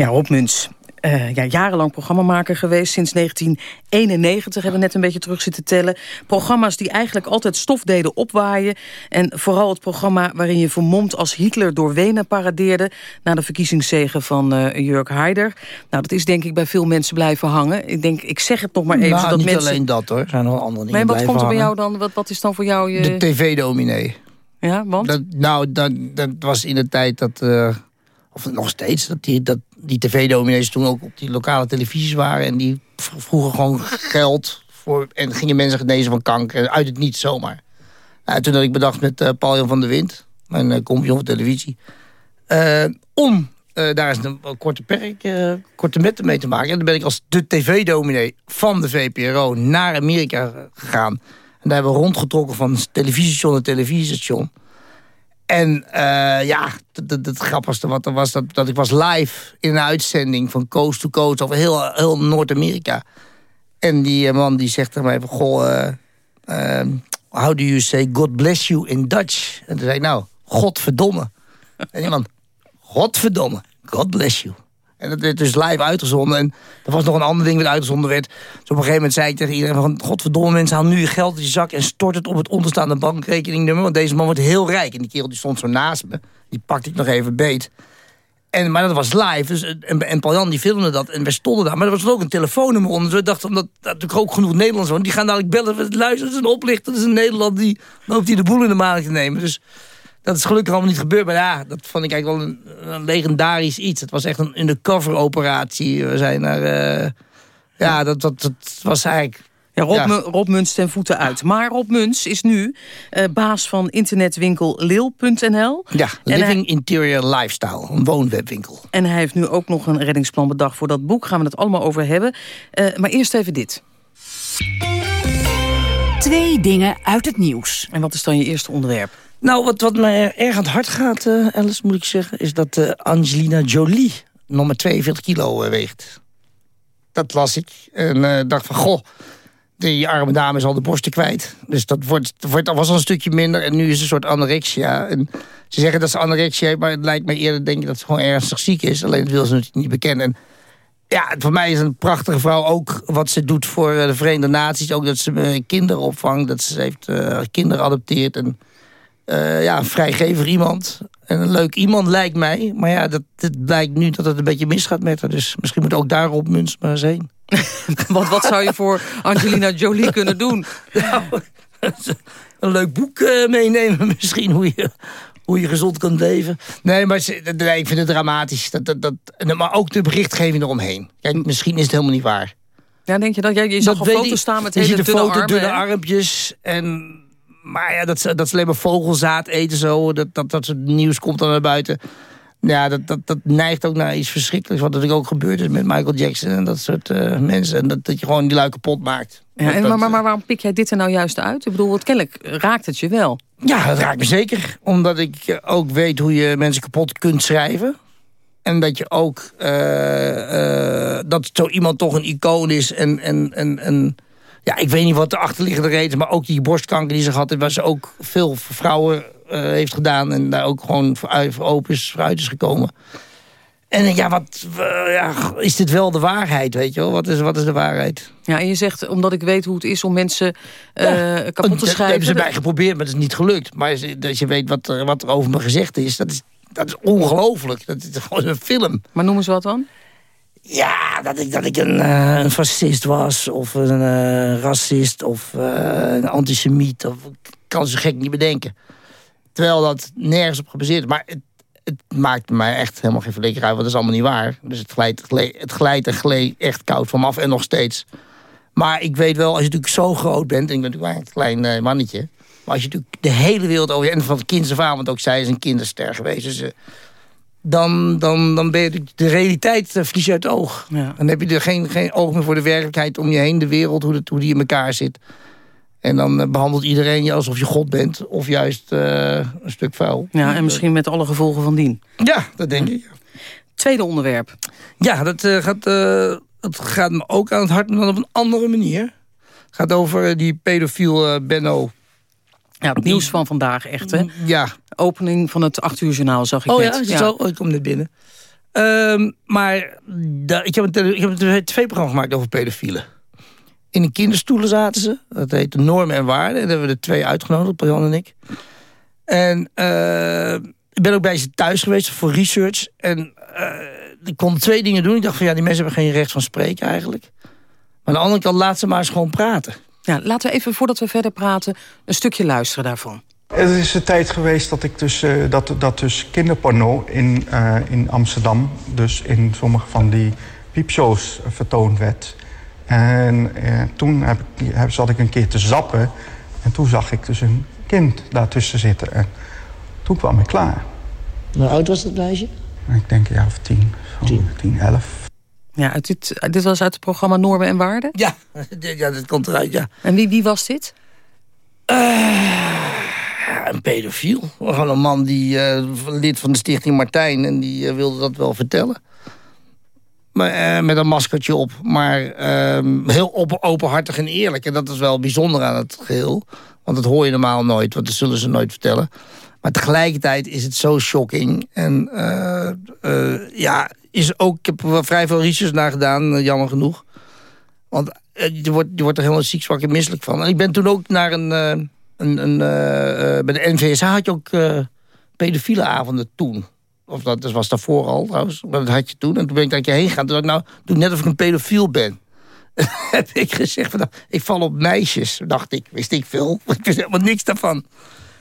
Ja, Rob Muns. Uh, ja, jarenlang programmamaker geweest. Sinds 1991 hebben we net een beetje terug zitten tellen. Programma's die eigenlijk altijd stof deden opwaaien. En vooral het programma waarin je vermomd als Hitler door Wenen paradeerde... na de verkiezingszegen van uh, Jörg Haider. Nou, dat is denk ik bij veel mensen blijven hangen. Ik denk, ik zeg het nog maar even. Nou, zodat niet mensen... alleen dat hoor. Er zijn nog andere dingen Maar wat komt er bij hangen. jou dan? Wat, wat is dan voor jou je... De tv-dominee. Ja, want? Dat, nou, dat, dat was in de tijd dat... Uh, nog steeds, dat die, dat die tv-dominees toen ook op die lokale televisies waren... en die vroegen gewoon geld voor, en gingen mensen genezen van kanker uit het niet zomaar. Nou, toen had ik bedacht met uh, Paul-Jan van der Wind, mijn uh, compagnon van televisie... Uh, om daar eens een korte perk, korte metten mee te maken. En dan ben ik als de tv-dominee van de VPRO naar Amerika gegaan. En daar hebben we rondgetrokken van televisiestation naar televisiestation. En uh, ja, het grappigste wat er was, dat, dat ik was live in een uitzending van Coast to Coast over heel, heel Noord-Amerika. En die man die zegt tegen mij goh, uh, how do you say God bless you in Dutch? En toen zei ik, nou, godverdomme. en iemand, godverdomme, God bless you. En dat werd dus live uitgezonden. En er was nog een ander ding dat uitgezonden werd. Dus op een gegeven moment zei ik tegen iedereen van... godverdomme mensen, haal nu je geld in je zak... en stort het op het onderstaande bankrekeningnummer. Want deze man wordt heel rijk. En die kerel die stond zo naast me. Die pakte ik nog even beet. En, maar dat was live. Dus, en, en Paul die filmde dat. En we stonden daar. Maar er was ook een telefoonnummer onder. Dus we dachten, omdat dat natuurlijk ook genoeg Nederlands waren. Die gaan dadelijk bellen. Luisteren, dat is een oplichter. Dat is een Nederland. Die loopt die de boel in de maling te nemen. Dus dat is gelukkig allemaal niet gebeurd. Maar ja, dat vond ik eigenlijk wel een, een legendarisch iets. Het was echt een undercover operatie. We zijn naar... Uh, ja, dat, dat, dat was eigenlijk... Ja, Rob, ja. Rob Muns ten voeten uit. Maar Rob Muns is nu uh, baas van internetwinkel Lil.nl. Ja, Living hij, Interior Lifestyle, een woonwebwinkel. En hij heeft nu ook nog een reddingsplan bedacht voor dat boek. Gaan we het allemaal over hebben. Uh, maar eerst even dit. Twee dingen uit het nieuws. En wat is dan je eerste onderwerp? Nou, wat, wat mij erg aan het hart gaat, uh, Alice, moet ik zeggen... is dat uh, Angelina Jolie nog maar 42 kilo uh, weegt. Dat las ik. En dacht van, goh, die arme dame is al de borsten kwijt. Dus dat, wordt, wordt, was al een stukje minder. En nu is het een soort anorexia. En ze zeggen dat ze anorexia heeft... maar het lijkt me eerder denk ik dat ze gewoon ernstig ziek is. Alleen dat wil ze natuurlijk niet bekennen. En ja, voor mij is een prachtige vrouw ook wat ze doet voor de Verenigde Naties. Ook dat ze kinderen opvangt, dat ze heeft kinderen adopteert... En, uh, ja, een vrijgever iemand. En een leuk iemand lijkt mij. Maar ja, dat, het blijkt nu dat het een beetje misgaat met haar. Dus misschien moet ook daarop Muns maar eens heen. wat, wat zou je voor Angelina Jolie kunnen doen? Nou, een leuk boek uh, meenemen misschien. Hoe je, hoe je gezond kunt leven. Nee, maar nee, ik vind het dramatisch. Dat, dat, dat, maar ook de berichtgeving eromheen. Kijk, misschien is het helemaal niet waar. Ja, denk je dat? Ja, je zag een foto staan met hele dunne foto, armen, dunne armpjes en maar ja, dat ze, dat ze alleen maar vogelzaad eten zo. Dat, dat, dat soort nieuws komt dan naar buiten. Ja, dat, dat, dat neigt ook naar iets verschrikkelijks. Wat natuurlijk ook gebeurd is met Michael Jackson en dat soort uh, mensen. En dat, dat je gewoon die lui kapot maakt. Ja, en, maar, maar, maar waarom pik jij dit er nou juist uit? Ik bedoel, wat kennelijk raakt het je wel. Ja, dat raakt me zeker. Omdat ik ook weet hoe je mensen kapot kunt schrijven. En dat je ook... Uh, uh, dat zo iemand toch een icoon is en... en, en, en ja, ik weet niet wat de achterliggende reden is... maar ook die borstkanker die ze had... waar ze ook veel voor vrouwen uh, heeft gedaan... en daar ook gewoon voor, voor open is, voor uit is gekomen. En ja, wat uh, ja, is dit wel de waarheid, weet je wel? Wat is, wat is de waarheid? Ja, en je zegt, omdat ik weet hoe het is om mensen uh, ja, kapot te dat, schrijven... Dat hebben ze mij geprobeerd, maar dat is niet gelukt. Maar als je weet wat er, wat er over me gezegd is... dat is, dat is ongelooflijk. Dat is gewoon een film. Maar noem eens wat dan? Ja, dat ik, dat ik een, uh, een fascist was, of een uh, racist, of uh, een antisemiet. Of, kan zo gek niet bedenken. Terwijl dat nergens op gebaseerd is. Maar het, het maakt mij echt helemaal geen verleker uit, want dat is allemaal niet waar. Dus het glijdt, het glijdt en gleed echt koud van me af en nog steeds. Maar ik weet wel, als je natuurlijk zo groot bent... en ik ben natuurlijk een klein mannetje... maar als je natuurlijk de hele wereld over... en van kind aan, want ook zij is een kinderster geweest... Dus, dan, dan, dan ben je de realiteit uh, verlies je uit het oog. Ja. Dan heb je er geen, geen oog meer voor de werkelijkheid om je heen, de wereld, hoe, het, hoe die in elkaar zit. En dan uh, behandelt iedereen je alsof je God bent, of juist uh, een stuk vuil. Ja, en misschien met alle gevolgen van dien. Ja, dat denk ik. Tweede onderwerp. Ja, dat, gaat, dat gaat me ook aan het hart, maar dan op een andere manier. Het gaat over die pedofiel Benno ja, het nieuws van vandaag echt, hè? Ja. Opening van het 8 uur journaal, zag ik oh, net. Ja, zo? Oh, ik kom net binnen. Um, maar da, ik, heb een, ik heb een tv-programma gemaakt over pedofielen. In een kinderstoelen zaten ze. Dat heet Normen en Waarden. En daar hebben we er twee uitgenodigd, Paul en ik. En uh, ik ben ook bij ze thuis geweest voor research. En uh, ik kon twee dingen doen. Ik dacht van ja, die mensen hebben geen recht van spreken eigenlijk. Maar aan de andere kant, laat ze maar eens gewoon praten. Ja, laten we even, voordat we verder praten, een stukje luisteren daarvan. Er is een tijd geweest dat, ik dus, uh, dat, dat dus kinderporno in, uh, in Amsterdam... dus in sommige van die piepshows vertoond werd. En uh, toen heb ik, heb, zat ik een keer te zappen... en toen zag ik dus een kind daartussen zitten. En toen kwam ik klaar. Hoe oud was dat meisje? Ik denk jaar of tien, zo, tien. tien elf. Ja, uit dit, dit was uit het programma Normen en Waarden? Ja, ja dat komt eruit, ja. En wie, wie was dit? Uh, Een pedofiel. Gewoon een man die uh, lid van de stichting Martijn... en die uh, wilde dat wel vertellen. Maar, uh, met een maskertje op. Maar ehm, heel op, openhartig en eerlijk. En dat is wel bijzonder aan het geheel. Want dat hoor je normaal nooit, want dat zullen ze nooit vertellen. Maar tegelijkertijd is het zo shocking. En ja, is ook, ik heb er vrij veel research naar gedaan, jammer genoeg. Want je, wordt, je wordt er helemaal ziek, zwak en misselijk van. En ik ben toen ook naar een een, een, uh, bij de NVSH had je ook uh, pedofiele avonden toen. Of dat, was daarvoor al trouwens. Dat had je toen. En toen ben ik daar heen gegaan. Toen dacht ik, nou, doe net of ik een pedofiel ben. heb ik gezegd, van, nou, ik val op meisjes. Dacht ik, wist ik veel. Ik wist helemaal niks daarvan.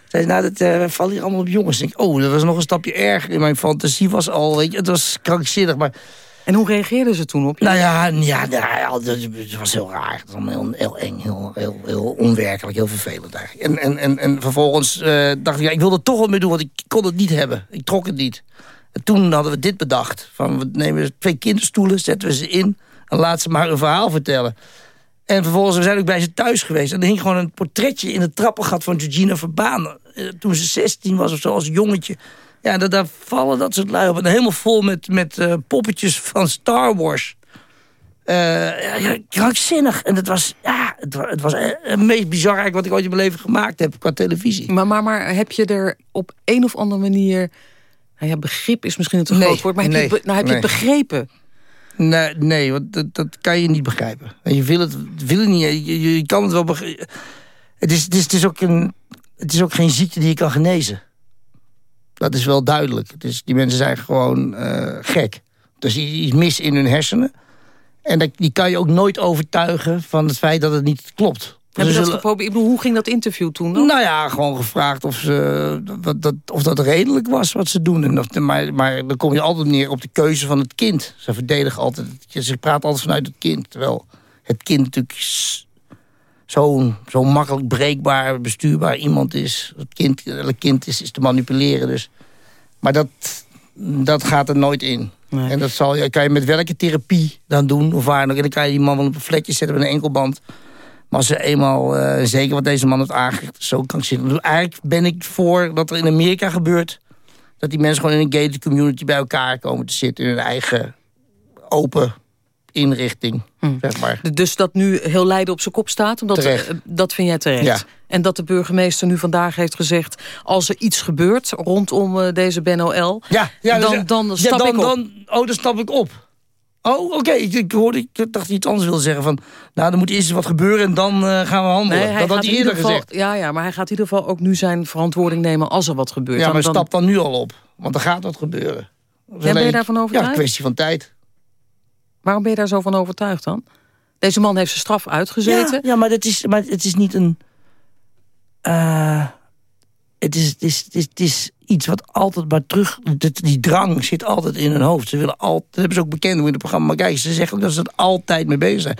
Zei nou, dat uh, vallen hier allemaal op jongens. Ik denk, oh, dat was nog een stapje erger. In mijn fantasie was al, weet je, het was krankzinnig. Maar en hoe reageerden ze toen op Nou ja, ja, het was heel raar. Het was heel, eng, heel, heel, onwerkelijk, heel vervelend eigenlijk. En, en, en, en vervolgens uh, dacht ik, ja, ik wilde toch wat mee doen, want ik kon het niet hebben. Ik trok het niet. En toen hadden we dit bedacht. Van, we nemen twee kinderstoelen, zetten we ze in... en laten ze maar een verhaal vertellen. En vervolgens we zijn ook bij ze thuis geweest. En er hing gewoon een portretje in het trappengat van Georgina Verbaan. Eh, toen ze 16 was of zo, als jongetje. Ja, dat, daar vallen dat soort lui op. En helemaal vol met, met uh, poppetjes van Star Wars. Uh, ja, krankzinnig. En het was, ja, het, het was het meest bizar wat ik ooit in mijn leven gemaakt heb qua televisie. Maar, maar, maar heb je er op een of andere manier... Nou ja, begrip is misschien een te groot woord, maar heb, je, nou, heb je het begrepen? Nee, nee want dat, dat kan je niet begrijpen. Je wil het, wil het niet, je, je kan het wel begrijpen. Het is, het, is, het, is ook een, het is ook geen ziekte die je kan genezen. Dat is wel duidelijk. Dus die mensen zijn gewoon uh, gek. Dus iets mis in hun hersenen. En dat, die kan je ook nooit overtuigen van het feit dat het niet klopt. Dat geprobeerd? Hoe ging dat interview toen? Dan? Nou ja, gewoon gevraagd of, ze, wat, dat, of dat redelijk was wat ze doen. En of, maar, maar dan kom je altijd neer op de keuze van het kind. Ze verdedigen altijd, ze praten altijd vanuit het kind. Terwijl het kind natuurlijk zo'n zo makkelijk breekbaar, bestuurbaar iemand is. Het kind, het kind is, is te manipuleren. Dus. Maar dat, dat gaat er nooit in. En dat zal, kan je met welke therapie dan doen. Of waar, dan kan je die man wel op een vlekje zetten met een enkelband. Maar als ze eenmaal, uh, zeker wat deze man heeft aangericht... zo kan ik zien. Dus eigenlijk ben ik voor wat er in Amerika gebeurt... dat die mensen gewoon in een gated community bij elkaar komen te zitten... in hun eigen open inrichting, hm. zeg maar. Dus dat nu heel Leiden op zijn kop staat, omdat, uh, dat vind jij terecht? Ja. En dat de burgemeester nu vandaag heeft gezegd... als er iets gebeurt rondom uh, deze Ben OL, ja, ja, dan, dan stap ja, dan, ik op. Dan, oh, dan stap ik op. Oh, oké. Ik, ik, hoorde, ik dacht iets anders wilde zeggen. Van, nou, er moet eerst wat gebeuren en dan uh, gaan we handelen. Nee, dat had hij eerder geval, gezegd. Ja, ja, maar hij gaat in ieder geval ook nu zijn verantwoording nemen... als er wat gebeurt. Ja, maar dan, stap dan nu al op. Want er gaat wat gebeuren. Jij ben je daarvan overtuigd? Ja, kwestie van tijd. Waarom ben je daar zo van overtuigd dan? Deze man heeft zijn straf uitgezeten. Ja, ja maar, het is, maar het is niet een... Uh, het, is, het, is, het, is, iets wat altijd maar terug... Die drang zit altijd in hun hoofd. Ze willen altijd, dat hebben ze ook bekend in het programma. Maar kijk, ze zeggen dat ze er altijd mee bezig zijn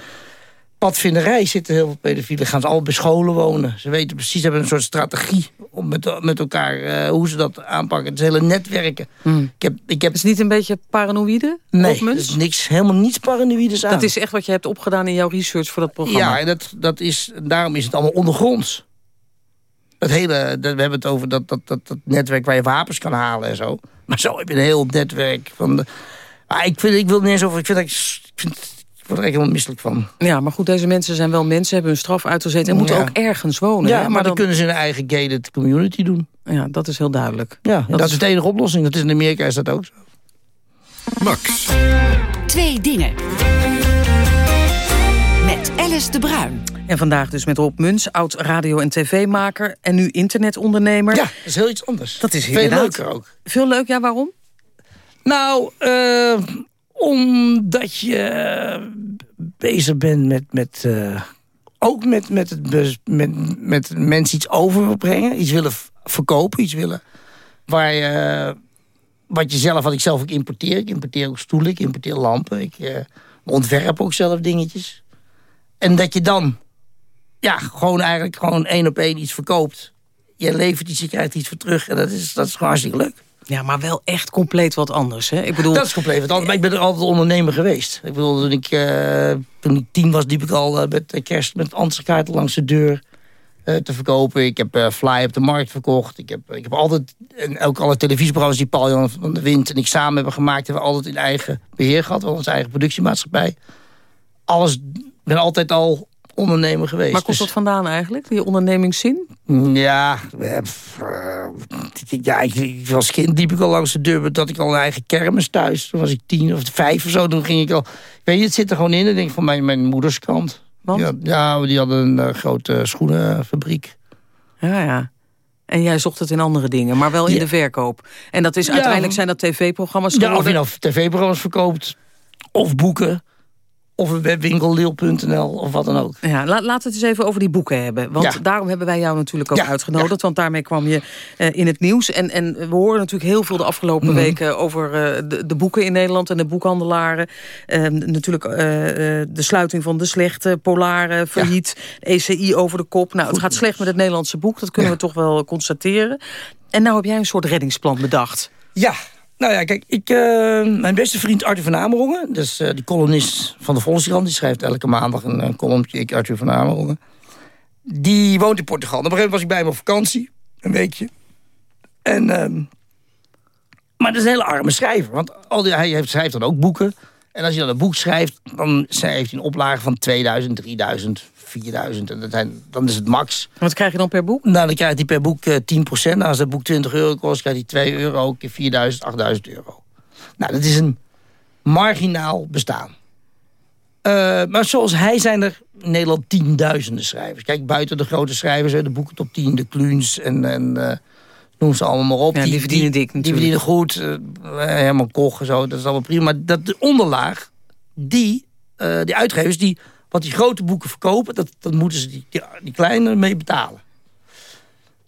padvinderij zitten heel veel pedofielen. Gaan ze al bij scholen wonen. Ze weten precies, ze hebben een soort strategie om met, met elkaar uh, hoe ze dat aanpakken. Het is hele netwerken. Hmm. Ik heb, ik heb... Is het niet een beetje paranoïde? Nee, er is niks, helemaal niets paranoïdes aan. Dat is echt wat je hebt opgedaan in jouw research voor dat programma. Ja, en dat, dat is, daarom is het allemaal ondergronds. Het hele, we hebben het over dat, dat, dat, dat netwerk waar je wapens kan halen en zo. Maar zo heb je een heel netwerk van... De, maar ik, vind, ik wil niet eens over... Ik vind, ik vind word er helemaal misselijk van. Ja, maar goed, deze mensen zijn wel mensen, hebben hun straf uitgezeten... en moeten ook ergens wonen. Ja, maar, dan... kunnen ze een eigen gated community doen. Ja, dat is heel duidelijk. Ja, dat, is de enige oplossing. Dat is in Amerika is dat ook zo. Max. Twee dingen. Met Alice de Bruin. En vandaag dus met Rob Muns, oud radio- en tv-maker... en nu internetondernemer. Ja, dat is heel iets anders. Dat is Veel leuker ook. Veel leuk, ja, waarom? Nou, uh, omdat je bezig bent met... met uh, ook met, met, het, met, met mensen iets over brengen. Iets willen verkopen. Iets willen... Waar je... Wat je zelf, wat ik zelf ook importeer. Ik importeer ook stoelen, ik importeer lampen. Ik uh, ontwerp ook zelf dingetjes. En dat je dan... Ja, gewoon eigenlijk gewoon één op één iets verkoopt. Je levert iets, je krijgt iets voor terug. En dat is, dat is gewoon hartstikke leuk. Ja, maar wel echt compleet wat anders. Hè? Ik bedoel... Dat is compleet wat anders. Ik ben er altijd ondernemer geweest. Ik bedoel, toen ik, uh, toen ik tien was, liep ik al uh, met kerst met kaarten langs de deur. eh, te verkopen. Ik heb Fly op de markt verkocht. Ik heb, ik heb altijd, en ook alle televisieprogramma's die Paul Jan van de Wind en ik samen hebben gemaakt, hebben we altijd in eigen beheer gehad. We onze eigen productiemaatschappij. Alles, ben altijd al ondernemer geweest. Waar komt Dus- dat vandaan eigenlijk, die ondernemingszin? ja, eh, eh, ja ik, ik- als kind liep ik al langs de deur... dat ik al een eigen kermis thuis. Toen was ik tien of vijf of zo. Toen ging ik al... Weet je, het zit er gewoon in. Ik denk van mijn, mijn moeders kant. Want? Ja, ja, die hadden een eh, grote schoenenfabriek. Ja, ja. En jij zocht het in andere dingen, maar wel in Ja. de verkoop. En dat is uiteindelijk zijn dat tv-programma's Ja, of geworden. je nou tv-programma's verkoopt... of boeken... of een webwinkel, leel.nl of wat dan ook. Ja, laat, laten we het eens even over die boeken hebben. Want Ja. daarom hebben wij jou natuurlijk ook Ja, uitgenodigd. Want daarmee kwam je eh, in het nieuws. En, en we horen natuurlijk heel veel de afgelopen Mhm. weken... over eh, de, de boeken in Nederland en de boekhandelaren. Eh, natuurlijk eh, de sluiting van de slechte, Polaren, failliet. ECI over de kop. Nou, het gaat slecht met het Nederlandse boek. Dat kunnen we toch wel constateren. En nou heb jij een soort reddingsplan bedacht. Ja, nou ja, kijk, ik, eh, mijn beste vriend Arthur van Amerongen... dus eh, die columnist van de Volkskrant... die schrijft elke maandag een, columnje, ik Arthur van Amerongen... die woont in Portugal. Op een gegeven moment was ik bij hem op vakantie, een weekje. En, ehm, maar dat is een hele arme schrijver, want al die, hij schrijft dan ook boeken... En als je dan een boek schrijft, dan heeft hij een oplage van 2000, 3000, 4000. En dat zijn, dan is het max. Wat krijg je dan per boek? Nou, dan krijgt hij per boek eh 10%. Nou, als dat boek 20 euro kost, krijgt hij 2 euro, keer 4000, 8000 euro. Nou, dat is een marginaal bestaan. Eh, maar zoals hij zijn er in Nederland tienduizenden schrijvers. Kijk, buiten de grote schrijvers, de boeken top 10, de Kluns en, en eh, noem ze allemaal maar op. Ja, die verdienen dik Die natuurlijk. verdienen goed. eh, Herman Koch en zo, dat is allemaal prima. Maar dat de onderlaag, die, eh, die uitgevers, die wat die grote boeken verkopen... dat, dat moeten ze die, die, die kleine mee betalen.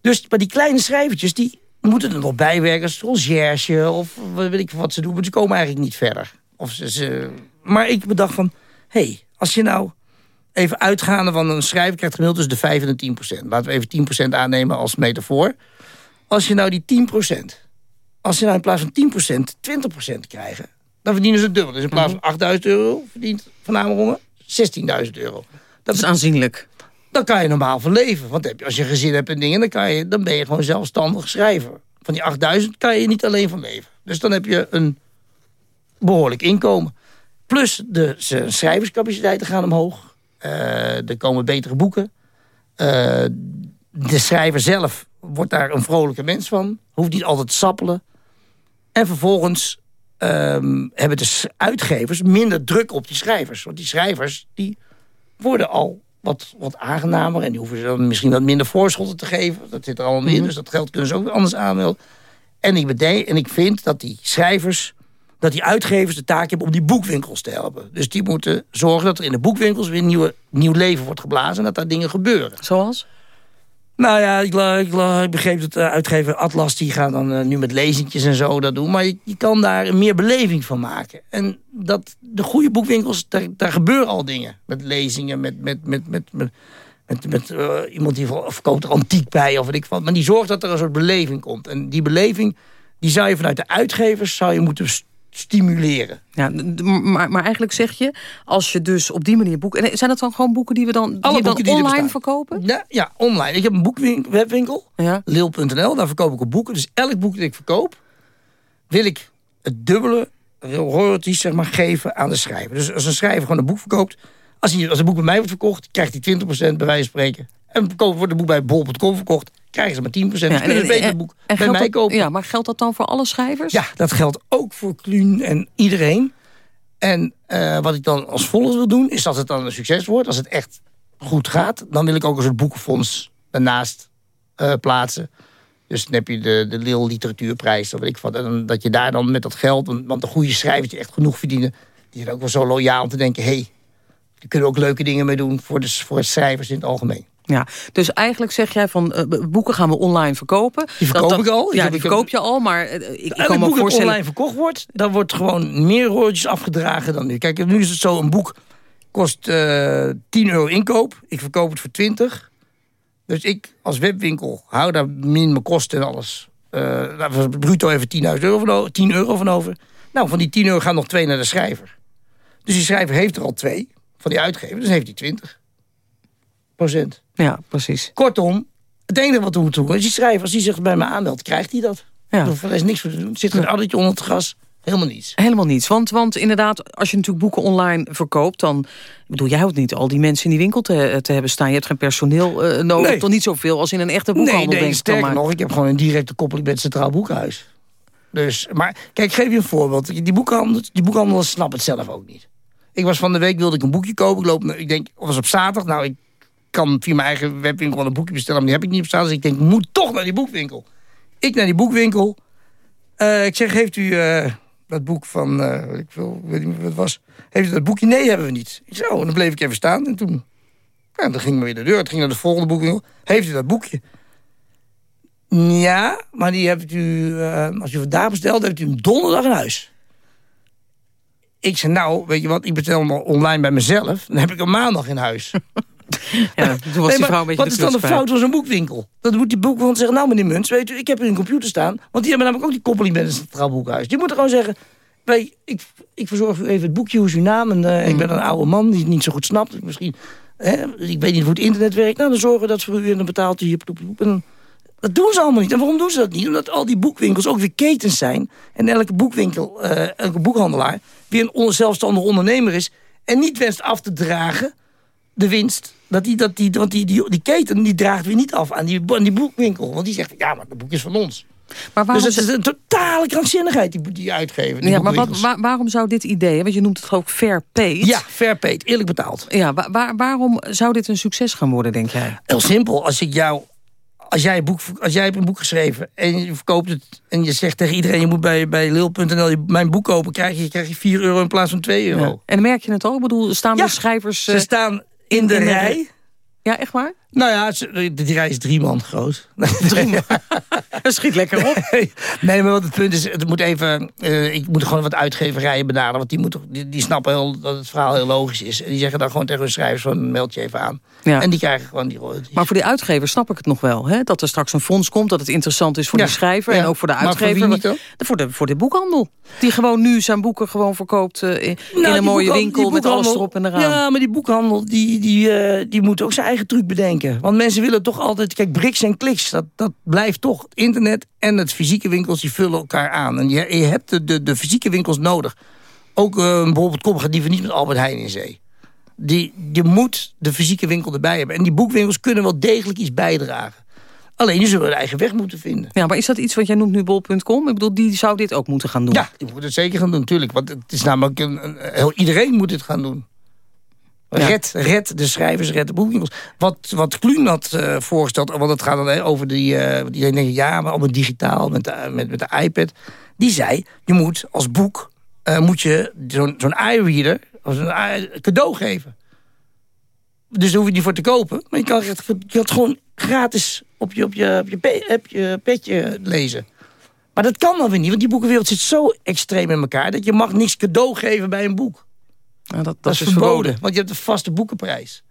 Dus maar die kleine schrijvertjes, die moeten er nog bijwerken conciërge of wat weet ik wat ze doen. Maar ze komen eigenlijk niet verder. Of ze, ze- maar ik bedacht van, hé, hey, als je nou even uitgaande van een schrijver krijgt gemiddeld tussen de 5 en de 10 procent. Laten we even 10 procent aannemen als metafoor. Als je nou die 10 procent, als je nou in plaats van 10 procent 20 procent krijgen, dan verdienen ze het dubbel. Dus in plaats van 8000 euro verdient Van Amerongen 16.000 euro. Dat is aanzienlijk. Dan kan je normaal van leven. Want heb je- als je gezin hebt en dingen, dan, kan je, dan ben je gewoon zelfstandig schrijver. Van die 8000 kan je niet alleen van leven. Dus dan heb je een behoorlijk inkomen. Plus de schrijverscapaciteiten gaan omhoog. Eh, er komen betere boeken. Eh, de schrijver zelf wordt daar een vrolijke mens van. Hoeft niet altijd te sappelen. En vervolgens ehm, hebben de uitgevers minder druk op die schrijvers. Want die schrijvers die worden al wat, wat aangenamer. En die hoeven ze dan misschien wat minder voorschotten te geven. Dat zit er allemaal in. Dus dat geld kunnen ze ook weer anders aanmelden. En ik, en ik vind dat die schrijvers, dat die uitgevers de taak hebben om die boekwinkels te helpen. Dus die moeten zorgen dat er in de boekwinkels weer nieuwe, nieuw leven wordt geblazen. En dat daar dingen gebeuren. Zoals? Nou ja, ik, ik, ik begreep dat de uitgever Atlas... die gaat dan eh, nu met lezingjes en zo dat doen. Maar je, je kan daar meer beleving van maken. En dat, de goede boekwinkels, daar, gebeuren al dingen. Met lezingen, met, met, met, met, met, met, met eh, iemand die ver- verkoopt er antiek bij of weet ik wat. Maar die zorgt dat er een soort beleving komt. En die beleving, die zou je vanuit de uitgevers zou je moeten stimuleren. Ja, maar, maar eigenlijk zeg je, als je dus op die manier boeken... en Zijn dat dan gewoon boeken die we dan, die je dan die online verkopen? Ja, ja, online. Ik heb een boekwinkel, webwinkel, Ja. leel.nl. Daar verkoop ik op boeken. Dus elk boek dat ik verkoop, wil ik het dubbele royalties zeg maar, geven aan de schrijver. Dus als een schrijver gewoon een boek verkoopt... als, hij, als een boek bij mij wordt verkocht, krijgt hij 20% bij wijze van spreken. En wordt een boek bij bol.com verkocht, krijgen ze maar 10%. Dus kunnen ze beter een boek bij mij dat, kopen. Ja, maar geldt dat dan voor alle schrijvers? Ja, dat geldt ook voor Kluun en iedereen. En eh, wat ik dan als volgt wil doen, is dat het dan een succes wordt. Als het echt goed gaat, dan wil ik ook een soort boekenfonds daarnaast eh, plaatsen. Dus dan heb je de, de Lil Literatuurprijs, of weet ik wat. En dat je daar dan met dat geld, want, want de goede schrijvers die echt genoeg verdienen... die zijn ook wel zo loyaal om te denken... hé, hey, die kunnen ook leuke dingen mee doen voor de, voor schrijvers in het algemeen. Ja, dus eigenlijk zeg jij van eh, boeken gaan we online verkopen. Die verkoop Dat- dat- ik al. Ja, die verkoop je al, maar eh, ik, kan me boek dat voorstellen... online verkocht wordt, daar wordt gewoon meer roodjes afgedragen dan nu. Kijk, nu is het zo, een boek kost eh 10 euro inkoop. Ik verkoop het voor 20. Dus ik als webwinkel hou daar min mijn kosten en alles. we bruto even 10.000 euro van, o- 10 euro van over. Nou, van die 10 euro gaan nog twee naar de schrijver. Dus die schrijver heeft er al twee van die uitgever, dus heeft hij 20 procent. Ja, precies. Kortom, het enige wat we moeten doen is die schrijver... als hij zich bij me aanmeldt, krijgt hij dat. Ja. Er is niks voor te doen. Er zit een addertje onder het gras. Helemaal niets. Helemaal niets. Want, want inderdaad, als je natuurlijk boeken online verkoopt... dan, bedoel, jij hoeft niet al die mensen in die winkel te, te hebben staan. Je hebt geen personeel eh, nodig, Nee. toch niet zoveel als in een echte boekhandel, Nee, nee denk sterker nog, ik heb gewoon een directe koppeling met het Centraal Boekhuis. Dus, maar kijk, ik geef je een voorbeeld. Die boekhandel, die boekhandelaars snappen het zelf ook niet. Ik was van de week, wilde ik een boekje kopen. Ik loop, ik denk, het was op zaterdag. Nou, ik kan via mijn eigen webwinkel een boekje bestellen. Maar die heb ik niet op zaterdag. Dus ik denk, ik moet toch naar die boekwinkel. Ik naar die boekwinkel. Eh, ik zeg, heeft u eh, dat boek van, eh, ik veel, weet niet wat het was. Heeft u dat boekje? Nee, hebben we niet. Ik zei, oh, en dan bleef ik even staan. En toen, ja, dan ging we weer de deur. Het ging naar de volgende boekwinkel. Heeft u dat boekje? Ja, maar die hebt u, als u vandaag bestelt, hebt u hem donderdag in huis. Ik zei, nou, weet je wat, ik bestel hem online bij mezelf. Dan heb ik hem maandag in huis. Ja, toen was Nee, die vrouw een beetje wat is dan de fout van zo'n boekwinkel? Dat moet die boekwinkel zeggen, nou meneer Muns, weet u, ik heb hier een computer staan. Want die hebben namelijk ook die koppeling met het Centraal Boekhuis. Die moeten gewoon zeggen, wij, ik, ik verzorg u even het boekje, hoe is uw naam? En, eh, Ik ben een oude man die het niet zo goed snapt. Misschien, hè, ik weet niet hoe het internet werkt. Nou, dan zorgen we dat voor u en dan betaalt u hier. ploep, ploep. En dan- dat doen ze allemaal niet. En waarom doen ze dat niet? Omdat al die boekwinkels ook weer ketens zijn. En elke boekwinkel, eh, elke boekhandelaar... weer een on- zelfstandig ondernemer is... en niet wenst af te dragen de winst. Dat die, dat die, want die, die, die keten die draagt weer niet af aan die, aan die boekwinkel. Want die zegt, ja, maar dat boek is van ons. Maar waarom dus het is een totale krankzinnigheid die, die uitgeven. Die Ja, maar wat, waar- waarom zou dit idee, want je noemt het ook fair paid. Ja, fair paid, eerlijk betaald. Ja, wa- waar- waarom zou dit een succes gaan worden, denk jij? Heel simpel, als ik jou... Als jij, een boek, als jij hebt een boek geschreven en je verkoopt het... en je zegt tegen iedereen, je moet bij, bij Lil.nl mijn boek kopen... krijg je, krijg je 4 euro in plaats van 2 euro. Ja. En dan merk je het al? Ik bedoel, staan Ja, de schrijvers... Ze eh, staan in de rij. Ja, echt waar? Nou ja, die rij is drie man groot. Drie man. Dat schiet lekker op. Nee, nee, maar wat het punt is, het moet even, eh, ik moet gewoon wat uitgeverijen benaderen. Want die, moeten, die, die snappen heel, dat het verhaal heel logisch is. En die zeggen dan gewoon tegen hun schrijvers van meld je even aan. Ja. En die krijgen gewoon die royalties. Maar voor die uitgever snap ik het nog wel. Hè? Dat er straks een fonds komt, dat het interessant is voor Ja, de schrijver... ja. en ook voor de Maar voor uitgever. wie niet dan? voor, de, voor de boekhandel. Die gewoon nu zijn boeken gewoon verkoopt eh, in, in Nou, een die mooie winkel... die met alles erop en eraan. Ja, maar die boekhandel die, die, eh, die moet ook zijn eigen truc bedenken. Want mensen willen toch altijd... Kijk, bricks en kliks, dat, dat blijft toch. Het internet en het fysieke winkels, die vullen elkaar aan. En je, je hebt de, de, de fysieke winkels nodig. Ook eh, bijvoorbeeld Kom gaat liever niet met Albert Heijn in zee. Die, je moet de fysieke winkel erbij hebben. En die boekwinkels kunnen wel degelijk iets bijdragen. Alleen, die zullen hun eigen weg moeten vinden. Ja, maar is dat iets wat jij noemt nu bol.com? Ik bedoel, die zou dit ook moeten gaan doen. Ja, die moet het zeker gaan doen, natuurlijk. Want het is namelijk een, een- heel, iedereen moet het gaan doen. Red, red de schrijvers, red de boekwinkels. Wat, wat Kluun had eh, voorgesteld, want het gaat dan over die... eh die denkt, ja, maar allemaal digitaal, met de, met, met de iPad. Die zei, je moet als boek, eh, moet je zo'n zo'n iReader, i- cadeau geven. Dus daar hoef je niet voor te kopen. Maar je kan je gewoon gratis op je, op, je, op, je, op je petje lezen. Maar dat kan dan weer niet, want die boekenwereld zit zo extreem in elkaar... dat je mag niks cadeau geven bij een boek. Ja, dat, Dat, is verboden, want je hebt een vaste boekenprijs.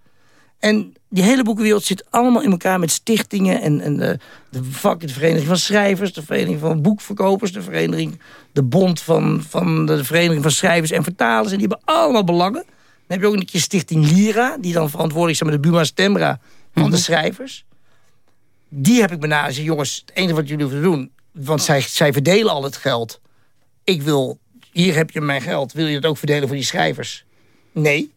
En die hele boekenwereld zit allemaal in elkaar met stichtingen... en, en de, de, vak, de Vereniging van Schrijvers, de Vereniging van Boekverkopers... de Vereniging, de Bond van, van de Vereniging van Schrijvers en Vertalers... en die hebben allemaal belangen. Dan heb je ook een keer Stichting Lira... die dan verantwoordelijk is met de Buma Stemra van de schrijvers. Die heb ik benaderd. Jongens, het enige wat jullie hoeven te doen... want zij, zij verdelen al het geld. Ik wil, hier heb je mijn geld. Wil je het ook verdelen voor die schrijvers? Nee.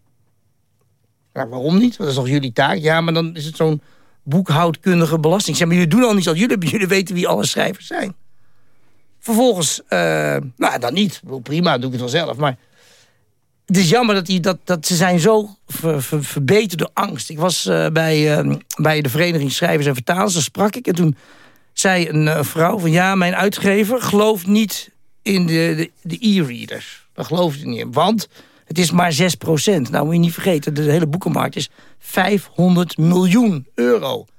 Nou, waarom niet? Dat is toch jullie taak? Ja, maar dan is het zo'n boekhoudkundige belasting. Zeg, maar jullie doen al niet zo. Jullie, jullie weten wie alle schrijvers zijn. Vervolgens, eh, nou, dan niet. Prima, doe ik het wel zelf. Maar het is jammer dat, die, dat, dat ze zijn zo ver, ver- verbeterd door angst. Ik was eh, bij, eh, bij de Vereniging Schrijvers en Vertalers, daar sprak ik. En toen zei een eh, vrouw van... ja, mijn uitgever gelooft niet in de, de, de e-readers. Daar gelooft hij niet in. Want het is maar 6% Nou, moet je niet vergeten, de hele boekenmarkt is 500 miljoen euro. 6%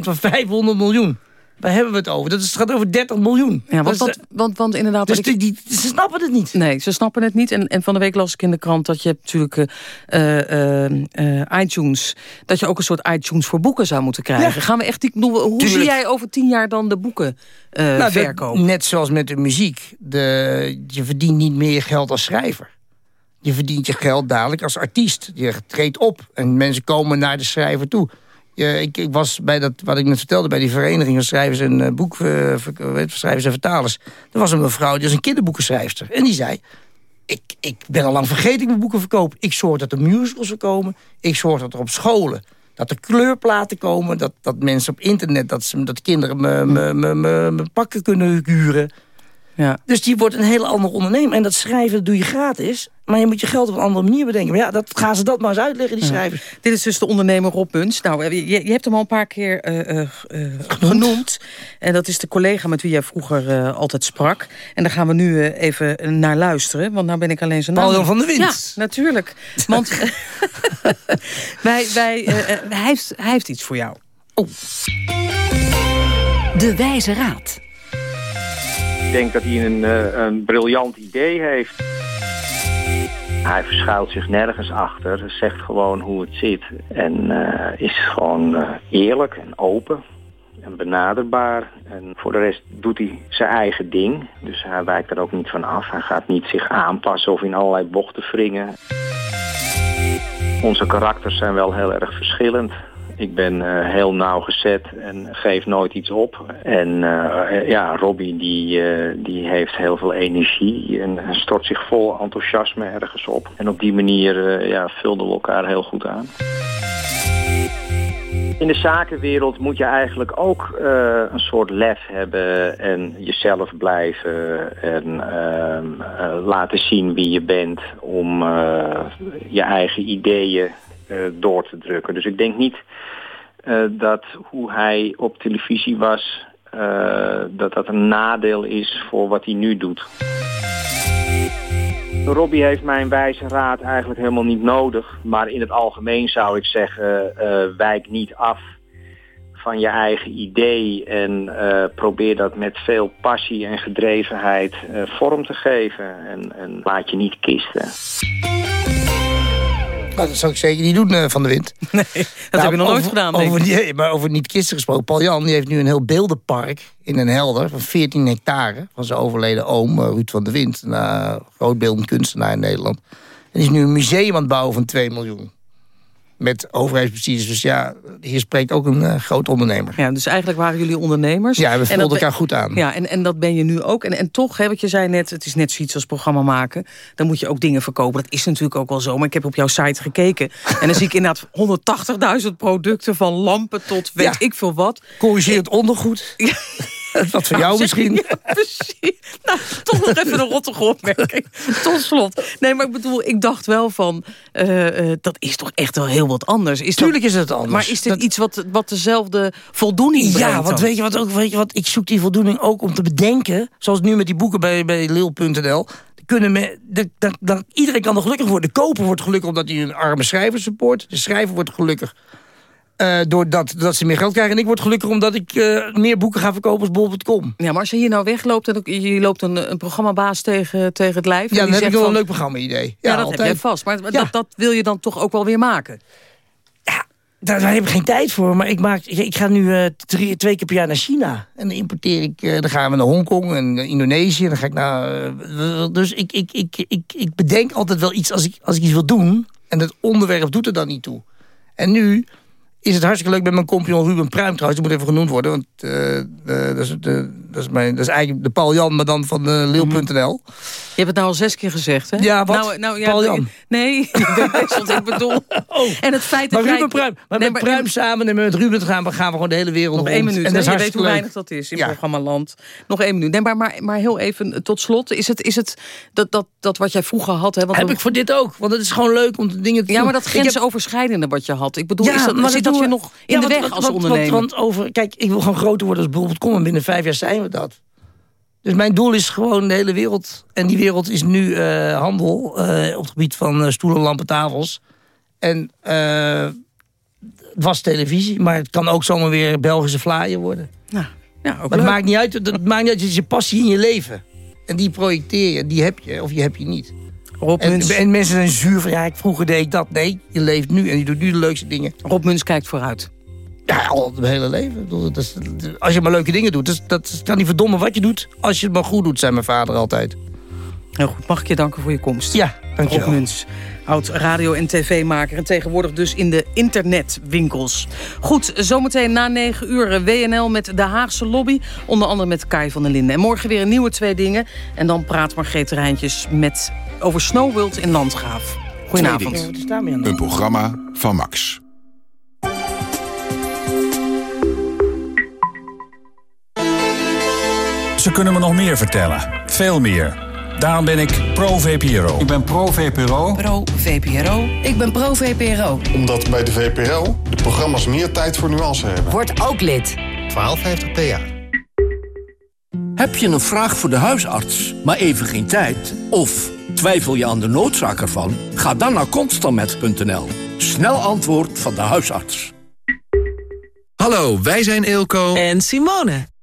van 500 miljoen. Waar hebben we het over? Dat is, het gaat over 30 miljoen. Ja, want, Dat is, want, want, inderdaad... dus ik- die, die- ze snappen het niet. Nee, ze snappen het niet. En, en van de week las ik in de krant dat je hebt natuurlijk eh, eh, eh, iTunes... dat je ook een soort iTunes voor boeken zou moeten krijgen. Ja. Gaan we echt die, hoe zie jij over tien jaar dan de boeken eh Nou, verkopen? net zoals met de muziek. De, je verdient niet meer geld als schrijver. Je verdient je geld dadelijk als artiest. Je treedt op en mensen komen naar de schrijver toe. Ja, ik, ik was bij dat, wat ik net vertelde, bij die vereniging van schrijvers en uh, boek, uh, schrijvers en vertalers. Er was een mevrouw, die was een kinderboekenschrijfster. En die zei, ik, ik ben al lang vergeten ik mijn boeken verkoop. Ik zorg dat er musicals er komen. Ik zorg dat er op scholen dat er kleurplaten komen. Dat, dat mensen op internet, dat, ze, dat kinderen me, me, me, me pakken kunnen huren. Ja. Dus die wordt een hele andere ondernemer. En dat schrijven dat doe je gratis. Maar je moet je geld op een andere manier bedenken. Maar ja, dat, gaan ze dat maar eens uitleggen, die schrijvers. Dit is dus de ondernemer Rob Muns. Nou, je, je hebt hem al een paar keer uh, uh, genoemd. En dat is de collega met wie jij vroeger altijd sprak. En daar gaan we nu even naar luisteren. Want nou ben ik alleen zijn naam. Paul van de Wind. Ja, natuurlijk. Want wij, wij, hij, heeft, hij heeft iets voor jou. Oh. De Wijze Raad. Denk dat hij een, een briljant idee heeft. Hij verschuilt zich nergens achter, zegt gewoon hoe het zit. En uh, is gewoon uh, eerlijk en open en benaderbaar. En voor de rest doet hij zijn eigen ding. Dus hij wijkt er ook niet van af. Hij gaat niet zich aanpassen of in allerlei bochten wringen. Onze karakters zijn wel heel erg verschillend. Ik ben uh, heel nauwgezet en geef nooit iets op. En uh, ja, Robbie die, die heeft heel veel energie en stort zich vol enthousiasme ergens op. En op die manier ja, vulden we elkaar heel goed aan. In de zakenwereld moet je eigenlijk ook een soort lef hebben en jezelf blijven en laten zien wie je bent om je eigen ideeën door te drukken. Dus ik denk niet uh, dat hoe hij op televisie was, uh, dat dat een nadeel is voor wat hij nu doet. Robbie heeft mijn wijze raad eigenlijk helemaal niet nodig. Maar in het algemeen zou ik zeggen, wijk niet af van je eigen idee en probeer dat met veel passie en gedrevenheid vorm te geven. En, en laat je niet kisten. Nou, dat zou ik zeker niet doen, uh, Van de Wind. Nee, dat nou, heb je nog nooit gedaan, over, die, Maar over niet kisten gesproken. Paul Jan die heeft nu een heel beeldenpark in Den Helder... van 14 hectare van zijn overleden oom uh, Ruud van de Wind. Een uh, grootbeeldend kunstenaar in Nederland. En die is nu een museum aan het bouwen van 2 miljoen met overheidsbestuurders. Dus ja, hier spreekt ook een uh, groot ondernemer. Ja, dus eigenlijk waren jullie ondernemers. Ja, we vulden elkaar goed aan. Ja, en, en dat ben je nu ook. En, en toch, hè, wat je zei net, het is net zoiets als programma maken. Dan moet je ook dingen verkopen. Dat is natuurlijk ook wel zo. Maar ik heb op jouw site gekeken. En dan zie ik inderdaad 180.000 producten van lampen tot weet ik veel wat. Corrigeer het ondergoed. Ja. Wat voor jou misschien. Ja, precies. Nou, toch nog even een rottige opmerking. Tot slot. Nee, maar ik bedoel, ik dacht wel van... Uh, uh, dat is toch echt wel heel wat anders. Is Tuurlijk is het anders. Maar is dit iets wat, wat dezelfde voldoening brengt? Ja, want weet je wat ook? Weet je wat? Ik zoek die voldoening ook om te bedenken. Zoals nu met die boeken bij, bij Lil.nl kunnen me, de, de, de, iedereen kan er gelukkig worden. De koper wordt gelukkig omdat hij een arme schrijver support. De schrijver wordt gelukkig uh, doordat dat ze meer geld krijgen. En ik word gelukkig omdat ik uh, meer boeken ga verkopen als bol.com. Ja, maar als je hier nou wegloopt en je loopt een, een programmabaas tegen, tegen het lijf... Ja, dan heb ik wel van, een leuk programma-idee. Ja, ja, dat altijd. heb je vast. Maar, ja. dat, dat wil je dan toch ook wel weer maken? Ja, daar, daar heb ik geen tijd voor. Maar ik, maak, ik, ik ga nu uh, drie, twee keer per jaar naar China. En dan importeer ik... dan gaan we naar Hongkong en Indonesië. Dan ga ik naar... dus ik, ik, ik, ik, ik bedenk altijd wel iets als ik, als ik iets wil doen. En het onderwerp doet er dan niet toe. En nu is het hartstikke leuk met mijn compagnon Ruben Pruim trouwens. Die moet even genoemd worden, want uh, dat, is, de, dat, is mijn, dat is eigenlijk de Paul Jan, maar dan van uh, Leeuw.nl. Je hebt het nou al zes keer gezegd, hè? Ja, wat? Nou, nou, ja, Paul Jan. Nee, ik weet best wat ik bedoel. Oh. En het feit dat maar Ruben Pruim, maar nee, met maar, Pruim samen en met Ruben gaan we, gaan we gewoon de hele wereld Nog één minuut, en dat je weet hoe weinig dat is in ja. programma Land. Nog één minuut. Nee, maar, maar, maar heel even tot slot. Is het, is het dat, dat, dat wat jij vroeger had... Hè, want heb ik voor dit ook, want het is gewoon leuk om dingen te Ja, maar dat grensoverschrijdende wat je had. Ik bedoel, is dat, zit dat je nog in de weg als ondernemer? Want over, kijk, ik wil gewoon groter worden als bijvoorbeeld kom en binnen vijf jaar zijn we dat. Dus mijn doel is gewoon de hele wereld. En die wereld is nu uh, handel uh, op het gebied van uh, stoelen, lampen, tafels. En het was televisie, maar het kan ook zomaar weer Belgische flyer worden. Nou, ja, maar dat maakt niet uit. Dat maakt niet uit. Het is je passie in je leven. En die projecteer je. Die heb je of je heb je niet. Rob en, Muns. en mensen zijn zuur van, ja, ik vroeger deed ik dat. Nee, je leeft nu en je doet nu de leukste dingen. Rob Muns kijkt vooruit. Ja, al het hele leven. Dat is, als je maar leuke dingen doet. Dus dat kan niet verdommen wat je doet. Als je het maar goed doet, zei mijn vader altijd. Heel goed, mag ik je danken voor je komst? Ja, dankjewel. Rob Muns, oud radio- en tv-maker... en tegenwoordig dus in de internetwinkels. Goed, zometeen na 9 uur WNL met de Haagse lobby. Onder andere met Kai van der Linden. En morgen weer een nieuwe twee dingen. En dan praat Margreet Rijntjes met, over Snowworld in Landgraaf. Goedenavond. Een programma van Max. Ze kunnen me nog meer vertellen. Veel meer. Daarom ben ik pro-VPRO. Ik ben pro-VPRO. Pro-VPRO. Ik ben pro-VPRO. Omdat bij de VPRO de programma's meer tijd voor nuance hebben. Word ook lid. 1250 PA. Heb je een vraag voor de huisarts, maar even geen tijd? Of twijfel je aan de noodzaak ervan? Ga dan naar constantmet.nl. Snel antwoord van de huisarts. Hallo, wij zijn Eelco en Simone.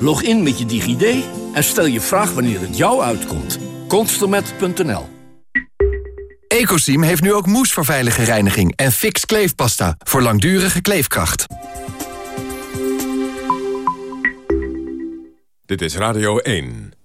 Log in met je DigiD en stel je vraag wanneer het jou uitkomt. Constamet.nl Ecosim heeft nu ook moes voor veilige reiniging en fix kleefpasta voor langdurige kleefkracht. Dit is Radio 1.